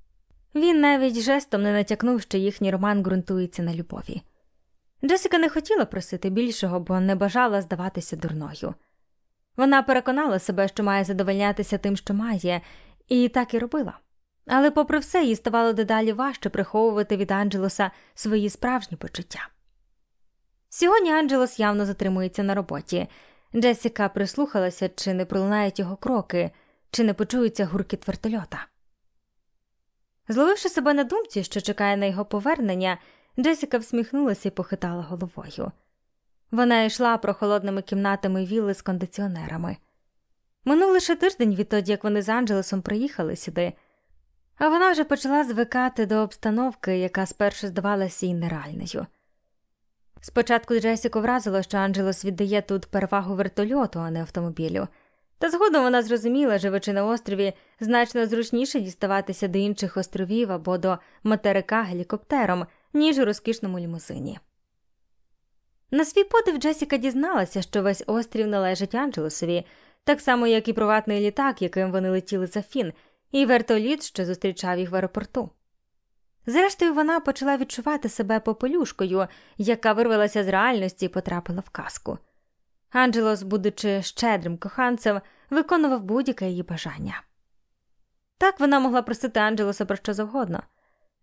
Він навіть жестом не натякнув, що їхній роман ґрунтується на любові. Джесіка не хотіла просити більшого, бо не бажала здаватися дурною. Вона переконала себе, що має задовольнятися тим, що має, і так і робила. Але, попри все, їй ставало дедалі важче приховувати від Анджелоса свої справжні почуття. Сьогодні Анджелос явно затримується на роботі. Джесіка прислухалася, чи не пролунають його кроки, чи не почується гуркіт вертольота. Зловивши себе на думці, що чекає на його повернення, Джесіка всміхнулася і похитала головою. Вона йшла прохолодними кімнатами вілли з кондиціонерами. Минув лише тиждень відтоді, як вони з Анджелесом приїхали сюди, а вона вже почала звикати до обстановки, яка спершу здавалася їй нереальною. Спочатку Джесіку вразило, що Анджелос віддає тут перевагу вертольоту, а не автомобілю, та згодом вона зрозуміла, живучи на острові, значно зручніше діставатися до інших островів або до материка гелікоптером, ніж у розкішному лімузині. На свій подив Джесіка дізналася, що весь острів належить Анджелосові, так само, як і приватний літак, яким вони летіли за фін, і вертоліт, що зустрічав їх в аеропорту. Зрештою, вона почала відчувати себе попелюшкою, яка вирвалася з реальності і потрапила в казку. Анджелос, будучи щедрим коханцем, виконував будь-яке її бажання. Так вона могла просити Анджелоса про що завгодно.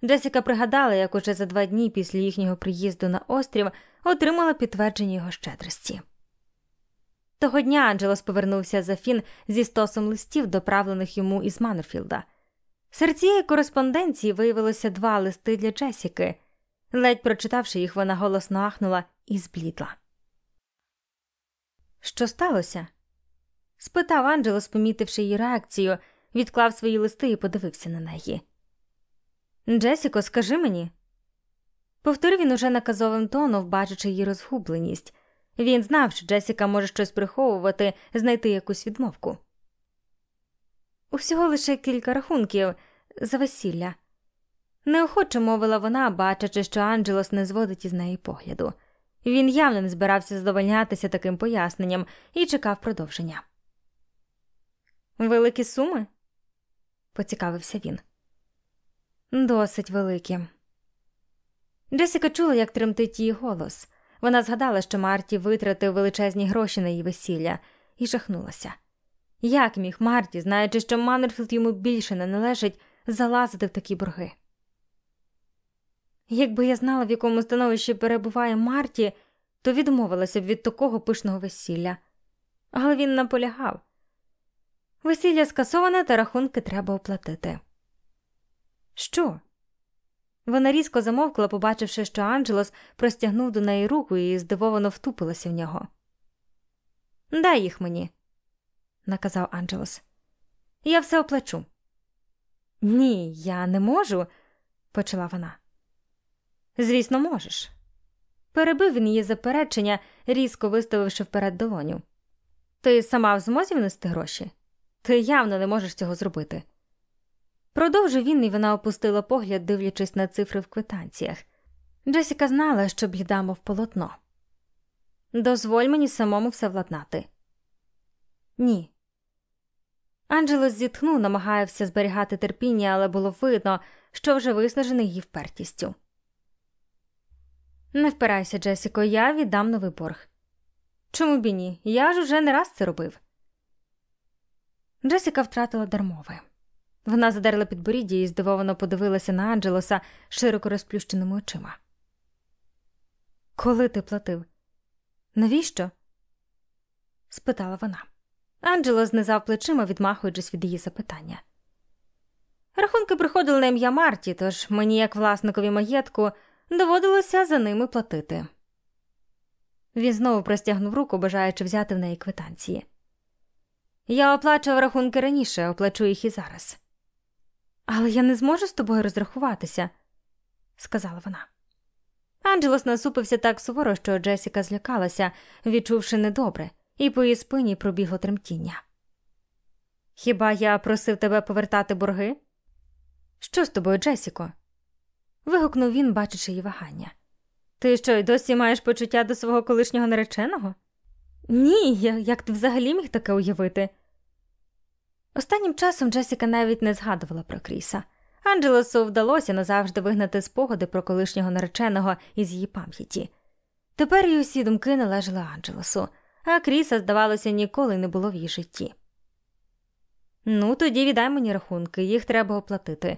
Джесіка пригадала, як уже за два дні після їхнього приїзду на острів отримала підтвердження його щедрості. Того дня Анджелос повернувся з Афін зі стосом листів, доправлених йому із Маннерфілда. Серед цієї кореспонденції виявилося два листи для Джесіки. Ледь прочитавши їх, вона голосно ахнула і зблідла. Що сталося? спитав Анджелос, помітивши її реакцію, відклав свої листи і подивився на неї. Джесіко, скажи мені. Повторив він уже наказовим тоном, бачачи її розгубленість. Він знав, що Джесіка може щось приховувати, знайти якусь відмовку. Усього лише кілька рахунків за весілля. Неохоче мовила вона, бачачи, що Анджелос не зводить із неї погляду. Він явно не збирався задовольнятися таким поясненням і чекав продовження. Великі суми? поцікавився він. Досить великі. Джесіка чула, як тремтить її голос. Вона згадала, що Марті витратив величезні гроші на її весілля, і жахнулася. Як міг Марті, знаючи, що Маннерфілд йому більше не належить, залазити в такі борги? Якби я знала, в якому становищі перебуває Марті, то відмовилася б від такого пишного весілля. Але він наполягав весілля скасоване та рахунки треба оплатити. Що? Вона різко замовкла, побачивши, що Анджелос простягнув до неї руку і здивовано втупилася в нього. Дай їх мені, наказав Анджелос. Я все оплачу. Ні, я не можу, почала вона. Звісно, можеш. Перебив він її заперечення, різко виставивши вперед долоню. Ти сама в змозі внести гроші? Ти явно не можеш цього зробити. Продовжив він, і вона опустила погляд, дивлячись на цифри в квитанціях. Джесіка знала, що бліда, мов полотно. Дозволь мені самому все владнати. Ні. Анджелос зітхнув, намагався зберігати терпіння, але було видно, що вже виснажений її впертістю. Не впирайся, Джесіко, я віддам новий борг. Чому б і ні? Я ж уже не раз це робив. Джесіка втратила дармове. Вона задерла підборіддя і здивовано подивилася на Анджелоса широко розплющеними очима. Коли ти платив? Навіщо? спитала вона. Анджело знизав плечима, відмахуючись від її запитання. Рахунки приходили на ім'я Марті, тож мені, як власникові маєтку, доводилося за ними платити. Він знову простягнув руку, бажаючи взяти в неї квитанції. Я оплачував рахунки раніше, оплачу їх і зараз. Але я не зможу з тобою розрахуватися, сказала вона. Анджелос насупився так суворо, що Джесіка злякалася, відчувши недобре, і по її спині пробігло тремтіння. Хіба я просив тебе повертати борги? Що з тобою, Джесіко? вигукнув він, бачачи її вагання. Ти що, й досі маєш почуття до свого колишнього нареченого? Ні, як ти взагалі міг таке уявити? Останнім часом Джесіка навіть не згадувала про Кріса. Анджелосу вдалося назавжди вигнати спогади про колишнього нареченого із її пам'яті. Тепер її усі думки належали Анджелосу, а Кріса, здавалося, ніколи не було в її житті. Ну, тоді віддай мені рахунки, їх треба оплатити.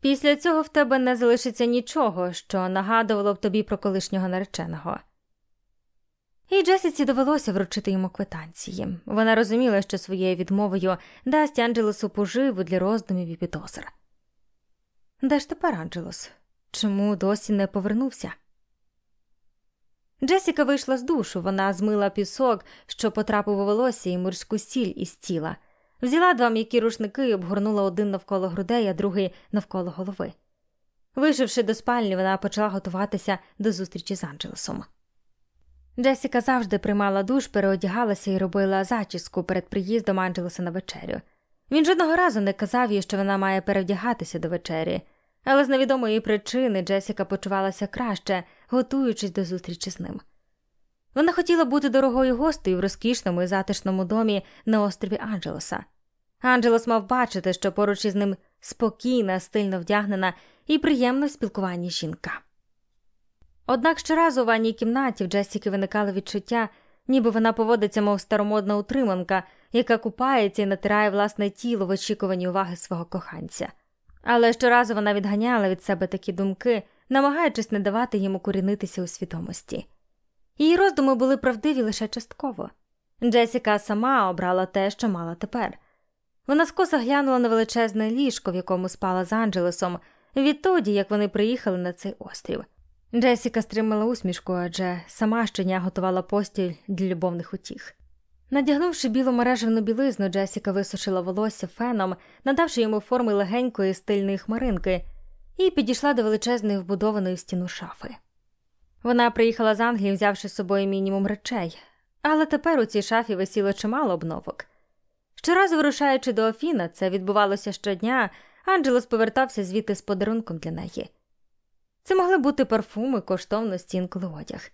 Після цього в тебе не залишиться нічого, що нагадувало б тобі про колишнього нареченого. І Джесіці довелося вручити йому квитанції. Вона розуміла, що своєю відмовою дасть Анджелесу поживу для роздумів і підозр. Де ж тепер Анджелос? Чому досі не повернувся? Джесіка вийшла з душу, вона змила пісок, що потрапив у волосся і морську сіль із тіла, взяла два м'які рушники і обгорнула один навколо грудей, а другий навколо голови. Вийшовши до спальні, вона почала готуватися до зустрічі з Анджелесом. Джесіка завжди приймала душ, переодягалася і робила зачіску перед приїздом Анджелеса на вечерю. Він жодного разу не казав їй, що вона має перевдягатися до вечері, але з невідомої причини Джесіка почувалася краще, готуючись до зустрічі з ним. Вона хотіла бути дорогою гостею в розкішному і затишному домі на острові Анджелоса. Анджелос мав бачити, що поруч із ним спокійна, стильно вдягнена і приємно в спілкуванні жінка. Однак щоразу у ванній кімнаті в Джесіки виникало відчуття, ніби вона поводиться, мов старомодна утриманка, яка купається і натирає власне тіло в очікуванні уваги свого коханця. Але щоразу вона відганяла від себе такі думки, намагаючись не давати їм укорінитися у свідомості. Її роздуми були правдиві лише частково. Джесіка сама обрала те, що мала тепер. Вона скоса глянула на величезне ліжко, в якому спала з Анджелесом, відтоді, як вони приїхали на цей острів. Джесіка стримала усмішку, адже сама щодня готувала постіль для любовних утіх. Надягнувши білу мережевну білизну, Джесіка висушила волосся феном, надавши йому форми легенької стильної хмаринки, і підійшла до величезної вбудованої в стіну шафи. Вона приїхала з Англії, взявши з собою мінімум речей, але тепер у цій шафі висіло чимало обновок. Щоразу вирушаючи до Афіна, це відбувалося щодня, Анджелос повертався звідти з подарунком для неї. Це могли бути парфуми, коштовності, інколи одяг.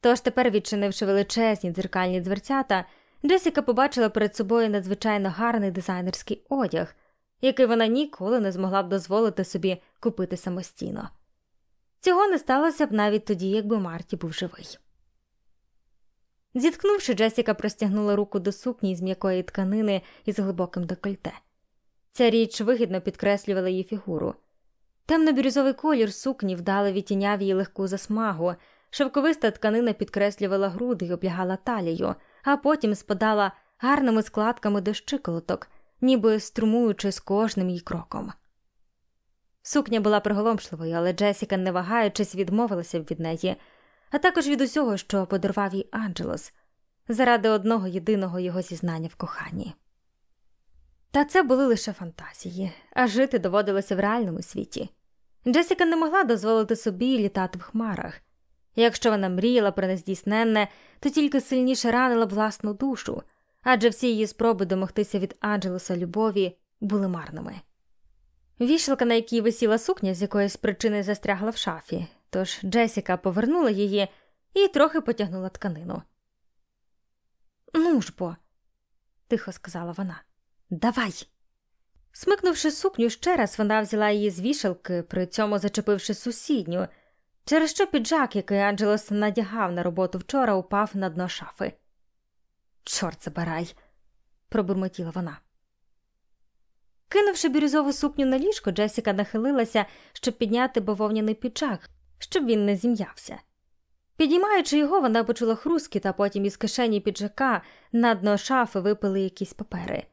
Тож тепер, відчинивши величезні дзеркальні дверцята, Джесіка побачила перед собою надзвичайно гарний дизайнерський одяг, який вона ніколи не змогла б дозволити собі купити самостійно. Цього не сталося б навіть тоді, якби Марті був живий. Зіткнувши, Джесіка простягнула руку до сукні з м'якої тканини із глибоким декольте. Ця річ вигідно підкреслювала її фігуру. Темно-бірюзовий колір сукні вдало відтіняв її легку засмагу, шовковиста тканина підкреслювала груди й облягала талію, а потім спадала гарними складками до щиколоток, ніби струмуючи з кожним її кроком. Сукня була приголомшливою, але Джесіка, не вагаючись, відмовилася б від неї, а також від усього, що подарував їй Анджелос, заради одного єдиного його зізнання в коханні. Та це були лише фантазії, а жити доводилося в реальному світі. Джесіка не могла дозволити собі літати в хмарах. Якщо вона мріяла про нездійсненне, то тільки сильніше ранила власну душу, адже всі її спроби домогтися від Анджелоса любові були марними. Вішалка, на якій висіла сукня, з якоїсь причини застрягла в шафі, тож Джесіка повернула її і трохи потягнула тканину. Ну ж бо, тихо сказала вона. Давай. Смикнувши сукню ще раз, вона взяла її з вішалки, при цьому зачепивши сусідню, через що піджак, який Анджелос надягав на роботу вчора, упав на дно шафи. Чорт забирай, пробурмотіла вона. Кинувши бірюзову сукню на ліжко, Джесіка нахилилася, щоб підняти бавовняний піджак, щоб він не зім'явся. Підіймаючи його, вона почула хрустки, та потім із кишені піджака на дно шафи випили якісь папери.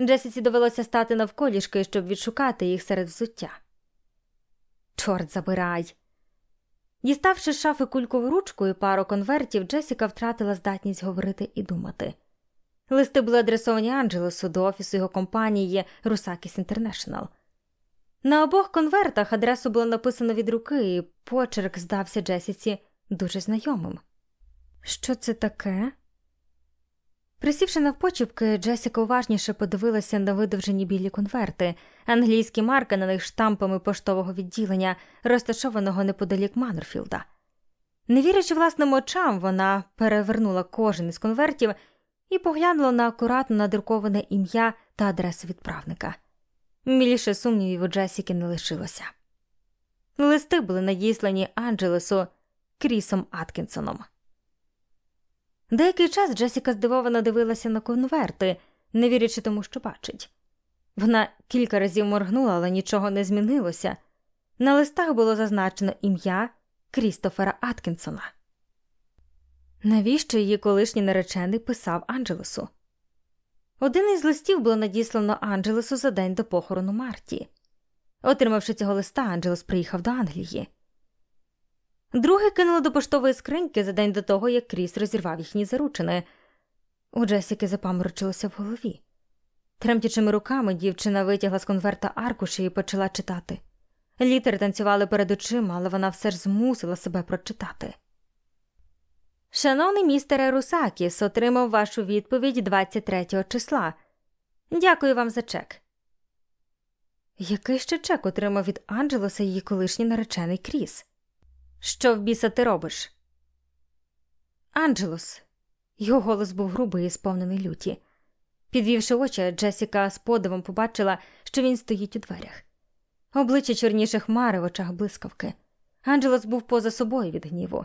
Джесіці довелося стати навколішки, щоб відшукати їх серед взуття. Чорт забирай. Діставши з шафи кулькову ручку і пару конвертів, Джесіка втратила здатність говорити і думати. Листи були адресовані Анджелесу до офісу його компанії Русакіс Інтернешнл. На обох конвертах адресу було написано від руки, і почерк здався Джесіці дуже знайомим. Що це таке? Присівши навпочіпки, Джесіка уважніше подивилася на видовжені білі конверти, англійські марки на них штампами поштового відділення, розташованого неподалік Манорфілда. Не вірячи власним очам, вона перевернула кожен із конвертів і поглянула на акуратно надруковане ім'я та адресу відправника. Більше сумнівів у Джесіки не лишилося. Листи були надіслані Анджелесу Крісом Аткінсоном. Деякий час Джесіка здивовано дивилася на конверти, не вірячи тому, що бачить. Вона кілька разів моргнула, але нічого не змінилося. На листах було зазначено ім'я Крістофера Аткінсона. Навіщо її колишній наречений писав Анджелесу? Один із листів було надіслано Анджелесу за день до похорону Марті. Отримавши цього листа, Анджелес приїхав до Англії. Другий кинули до поштової скриньки за день до того, як Кріс розірвав їхні заручини. У Джесіки запаморочилося в голові. Тремтячими руками дівчина витягла з конверта аркуші і почала читати. Літери танцювали перед очима, але вона все ж змусила себе прочитати. Шановний містере Русакіс, отримав вашу відповідь 23 числа. Дякую вам за чек. Який ще чек отримав від Анджелоса її колишній наречений Кріс? Що в біса ти робиш? Анджелос. Його голос був грубий і сповнений люті. Підвівши очі, Джесіка з подивом побачила, що він стоїть у дверях. Обличчя чорніше хмари в очах блискавки. Анджелос був поза собою від гніву.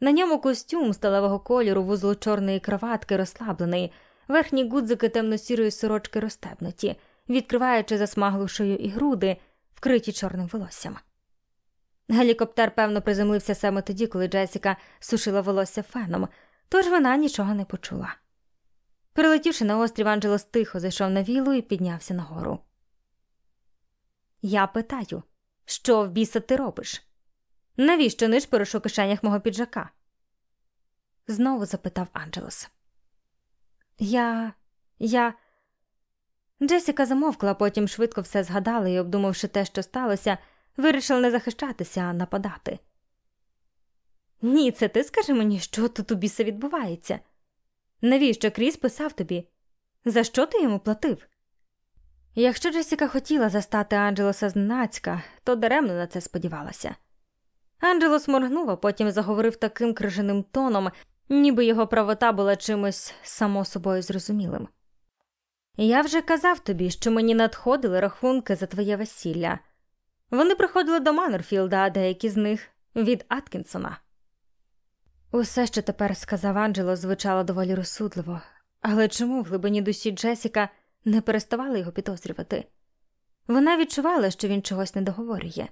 На ньому костюм сталевого кольору, вузло чорної кроватки розслаблений, верхні гудзики темно-сірої сорочки розтебнуті, відкриваючи засмаглу шию і груди, вкриті чорним волоссям. Гелікоптер, певно, приземлився саме тоді, коли Джесіка сушила волосся феном, тож вона нічого не почула. Прилетівши на острів, Анджелос тихо зайшов на вілу і піднявся нагору. Я питаю, що в біса ти робиш? Навіщо нишпориш у кишенях мого піджака? Знову запитав Анджелос. Я. я. Джесіка замовкла, потім швидко все згадала і, обдумавши те, що сталося, вирішила не захищатися, а нападати. Ні, це ти скажи мені, що тут у біса відбувається. Навіщо Кріс писав тобі? За що ти йому платив? Якщо Джесіка хотіла застати Анджелоса зненацька, то даремно на це сподівалася. Анджелос моргнув, а потім заговорив таким крижаним тоном, ніби його правота була чимось само собою зрозумілим. Я вже казав тобі, що мені надходили рахунки за твоє весілля. Вони приходили до Маннерфілда, а деякі з них від Аткінсона. Усе, що тепер сказав Анджело, звучало доволі розсудливо, але чому в глибині душі Джесіка не переставала його підозрювати? Вона відчувала, що він чогось не договорює.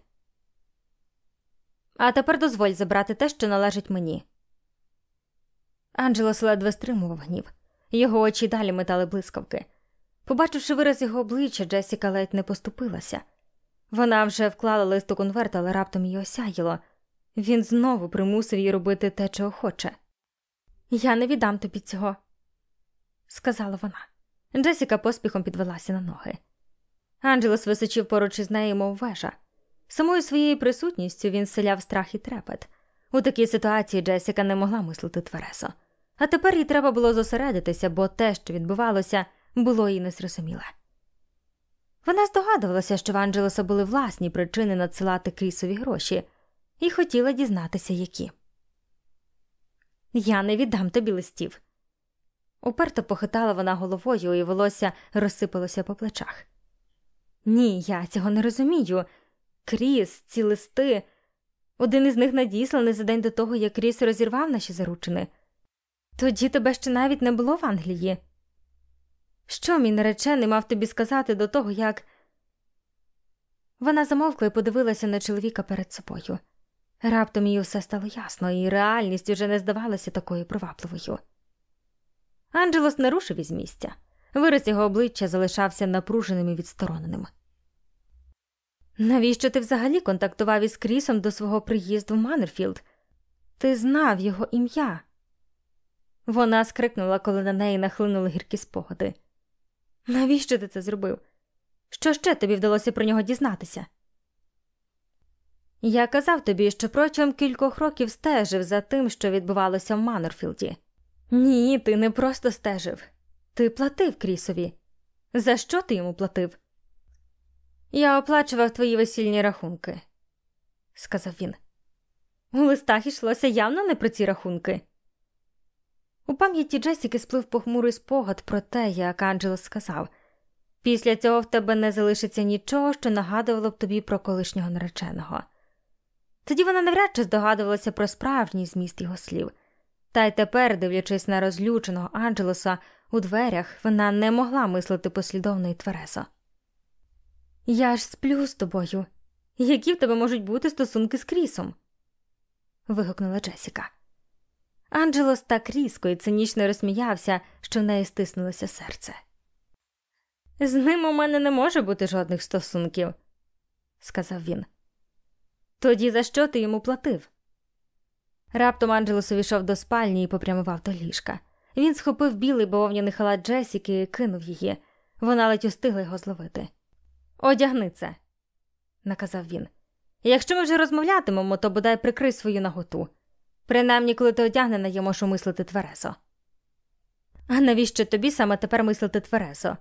А тепер дозволь забрати те, що належить мені. Анджелос ледве стримував гнів, його очі далі метали блискавки. Побачивши вираз його обличчя, Джесіка ледь не поступилася. Вона вже вклала лист у конверт, але раптом її осяяло. Він знову примусив її робити те, чого хоче. Я не віддам тобі цього, сказала вона. Джесіка поспіхом підвелася на ноги. Анджелос височив поруч із нею, мов вежа. Самою своєю присутністю він селяв страх і трепет. У такій ситуації Джесіка не могла мислити тверезо. А тепер їй треба було зосередитися, бо те, що відбувалося, було їй незрозуміле. Вона здогадувалася, що в Анджелеса були власні причини надсилати крісові гроші, і хотіла дізнатися, які. Я не віддам тобі листів. Уперто похитала вона головою, і волосся розсипалося по плечах. Ні, я цього не розумію. Кріс, ці листи. Один із них надісланий за день до того, як Кріс розірвав наші заручини. Тоді тебе ще навіть не було в Англії. Що мій наречений мав тобі сказати до того, як. Вона замовкла і подивилася на чоловіка перед собою. Раптом їй усе стало ясно, і реальність уже не здавалася такою привабливою. Анджелос не рушив із місця. Вираз його обличчя залишався напруженим і відстороненим. Навіщо ти взагалі контактував із Крісом до свого приїзду в Маннерфілд? Ти знав його ім'я. Вона скрикнула, коли на неї нахлинули гіркі спогади. Навіщо ти це зробив? Що ще тобі вдалося про нього дізнатися? Я казав тобі, що протягом кількох років стежив за тим, що відбувалося в Маннерфілді. Ні, ти не просто стежив. Ти платив Крісові. За що ти йому платив? Я оплачував твої весільні рахунки, сказав він. У листах йшлося явно не про ці рахунки. У пам'яті Джесіки сплив похмурий спогад про те, як Анджело сказав після цього в тебе не залишиться нічого, що нагадувало б тобі про колишнього нареченого. Тоді вона навряд чи здогадувалася про справжній зміст його слів, та й тепер, дивлячись на розлюченого Анджелоса у дверях, вона не могла мислити послідовно і тверезо. Я ж сплю з тобою. Які в тебе можуть бути стосунки з Крісом? вигукнула Джесіка. Анджелос так різко і цинічно розсміявся, що в неї стиснулося серце. З ним у мене не може бути жодних стосунків, сказав він. Тоді за що ти йому платив? Раптом Анджелос увійшов до спальні і попрямував до ліжка. Він схопив білий бавовняний халат Джесіки і кинув її. Вона ледь устигла його зловити. Одягни це, наказав він. Якщо ми вже розмовлятимемо, то бодай прикрий свою наготу. Принаймні, коли ти одягнена, я можу мислити тверезо. А навіщо тобі саме тепер мислити тверезо?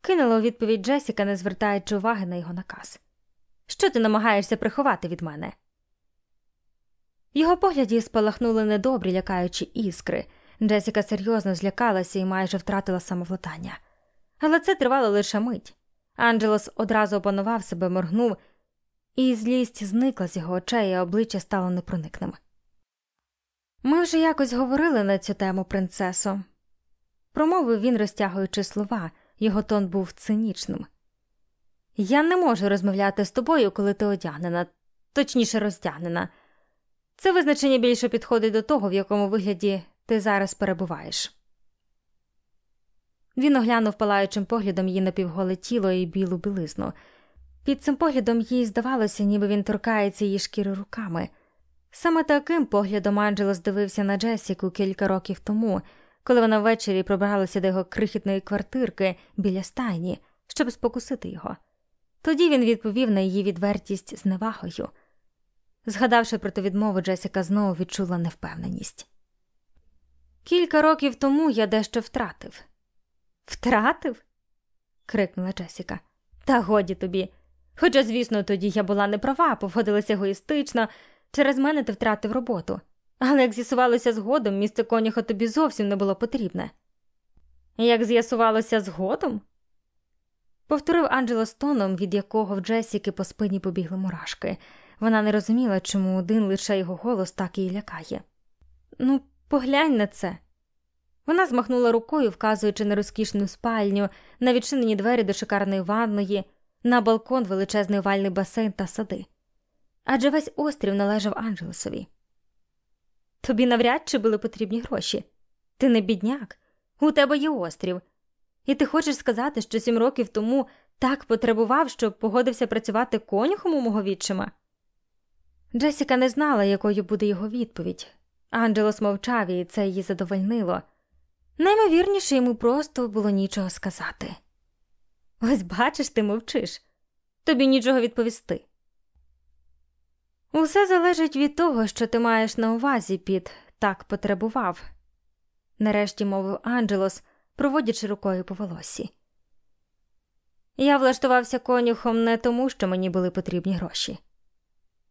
Кинула у відповідь Джесіка, не звертаючи уваги на його наказ. Що ти намагаєшся приховати від мене? Його погляді спалахнули недобрі, лякаючі іскри. Джесіка серйозно злякалася і майже втратила самовладання. Але це тривало лише мить. Анджелос одразу опанував себе, моргнув, і злість зникла з його очей, а обличчя стало непроникним. Ми вже якось говорили на цю тему, принцесо. Промовив він, розтягуючи слова, його тон був цинічним. Я не можу розмовляти з тобою, коли ти одягнена, точніше роздягнена. Це визначення більше підходить до того, в якому вигляді ти зараз перебуваєш. Він оглянув палаючим поглядом її напівголе тіло і білу білизну. Під цим поглядом їй здавалося, ніби він торкається її шкіри руками. Саме таким поглядом Анджело здивився на Джесіку кілька років тому, коли вона ввечері пробиралася до його крихітної квартирки біля стайні, щоб спокусити його. Тоді він відповів на її відвертість з невагою. Згадавши про ту відмову, Джесіка знову відчула невпевненість. Кілька років тому я дещо втратив. Втратив? крикнула Джесіка. Та годі тобі. Хоча, звісно, тоді я була не права, поводилася егоїстично, через мене ти втратив роботу. Але як з'ясувалося згодом, місце коняха тобі зовсім не було потрібне. Як з'ясувалося згодом? Повторив Анджело з тоном, від якого в Джесіки по спині побігли мурашки. Вона не розуміла, чому один лише його голос так її лякає. Ну, поглянь на це. Вона змахнула рукою, вказуючи на розкішну спальню, на відчинені двері до шикарної ванної, на балкон величезний овальний басейн та сади. Адже весь острів належав Анджелесові. Тобі навряд чи були потрібні гроші. Ти не бідняк, у тебе є острів. І ти хочеш сказати, що сім років тому так потребував, щоб погодився працювати конюхом у мого відчима? Джесіка не знала, якою буде його відповідь. Анджелос мовчав, і це її задовольнило. Наймовірніше йому просто було нічого сказати. Ось бачиш, ти мовчиш, тобі нічого відповісти. Усе залежить від того, що ти маєш на увазі під так потребував, нарешті мовив Анджелос, проводячи рукою по волосі. Я влаштувався конюхом не тому, що мені були потрібні гроші.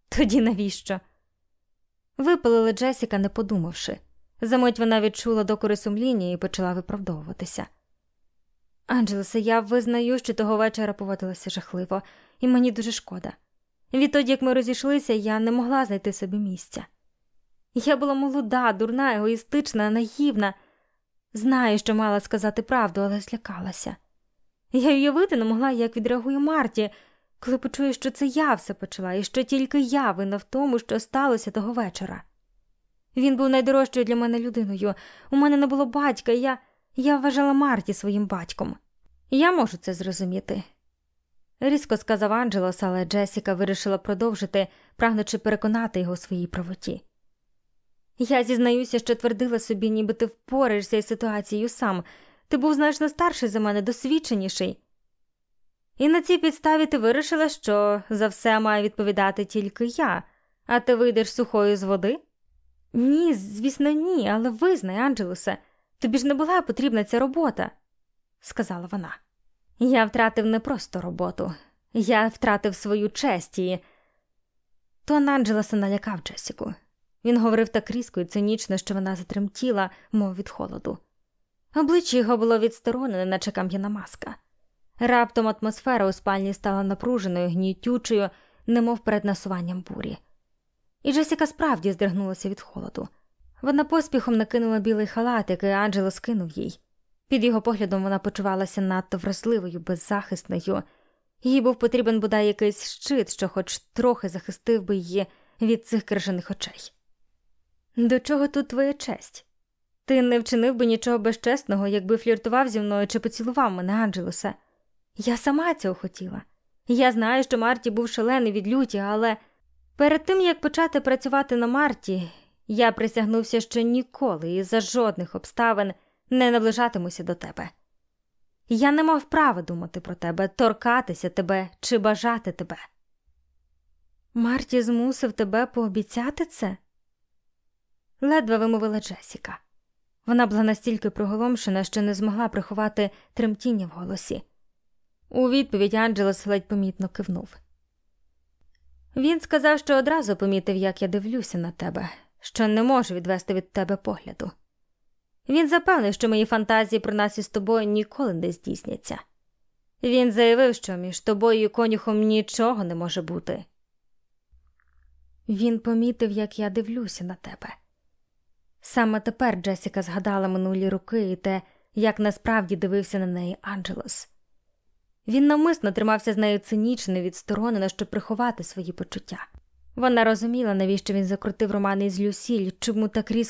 Тоді навіщо? Випалила Джесіка, не подумавши. Замить вона відчула докори сумління і почала виправдовуватися. Анджелесе, я визнаю, що того вечора поводилася жахливо, і мені дуже шкода. Відтоді, як ми розійшлися, я не могла знайти собі місця. Я була молода, дурна, егоїстична, наївна. Знаю, що мала сказати правду, але злякалася. Я уявити не могла, як відреагує Марті, коли почую, що це я все почала, і що тільки я винна в тому, що сталося того вечора. Він був найдорожчою для мене людиною. У мене не було батька, і я я вважала Марті своїм батьком. Я можу це зрозуміти. Різко сказав Анджелос, але Джесіка вирішила продовжити, прагнучи переконати його своїй правоті. Я зізнаюся, що твердила собі, ніби ти впораєшся із ситуацією сам. Ти був значно старший за мене, досвідченіший. І на цій підставі ти вирішила, що за все має відповідати тільки я, а ти вийдеш сухою з води? Ні, звісно, ні, але визнай, Анджелусе, тобі ж не була потрібна ця робота, сказала вона. Я втратив не просто роботу, я втратив свою честь і. Тон Анджелеса налякав Джесіку. Він говорив так різко і цинічно, що вона затремтіла, мов від холоду. Обличчя його було відсторонене, наче кам'яна маска. Раптом атмосфера у спальні стала напруженою, гнітючою, немов перед насуванням бурі. І Джесіка справді здригнулася від холоду. Вона поспіхом накинула білий халат, який Анджело скинув їй. Під його поглядом вона почувалася надто вразливою, беззахисною. Їй був потрібен бодай якийсь щит, що хоч трохи захистив би її від цих крижаних очей. До чого тут твоя честь? Ти не вчинив би нічого безчесного, якби фліртував зі мною чи поцілував мене, Анджелосе. Я сама цього хотіла. Я знаю, що Марті був шалений від люті, але перед тим як почати працювати на Марті, я присягнувся, що ніколи і за жодних обставин не наближатимуся до тебе. Я не мав права думати про тебе, торкатися тебе чи бажати тебе. Марті змусив тебе пообіцяти це? ледве вимовила Джесіка. Вона була настільки приголомшена, що не змогла приховати тремтіння в голосі. У відповідь Анджелес ледь помітно кивнув. Він сказав, що одразу помітив, як я дивлюся на тебе, що не можу відвести від тебе погляду. Він запевнив, що мої фантазії про нас із тобою ніколи не здійсняться. Він заявив, що між тобою і конюхом нічого не може бути. Він помітив, як я дивлюся на тебе. Саме тепер Джесіка згадала минулі роки і те, як насправді дивився на неї Анджелос. Він навмисно тримався з нею цинічно, відсторонено, щоб приховати свої почуття. Вона розуміла, навіщо він закрутив роман із Люсіль, чому так різко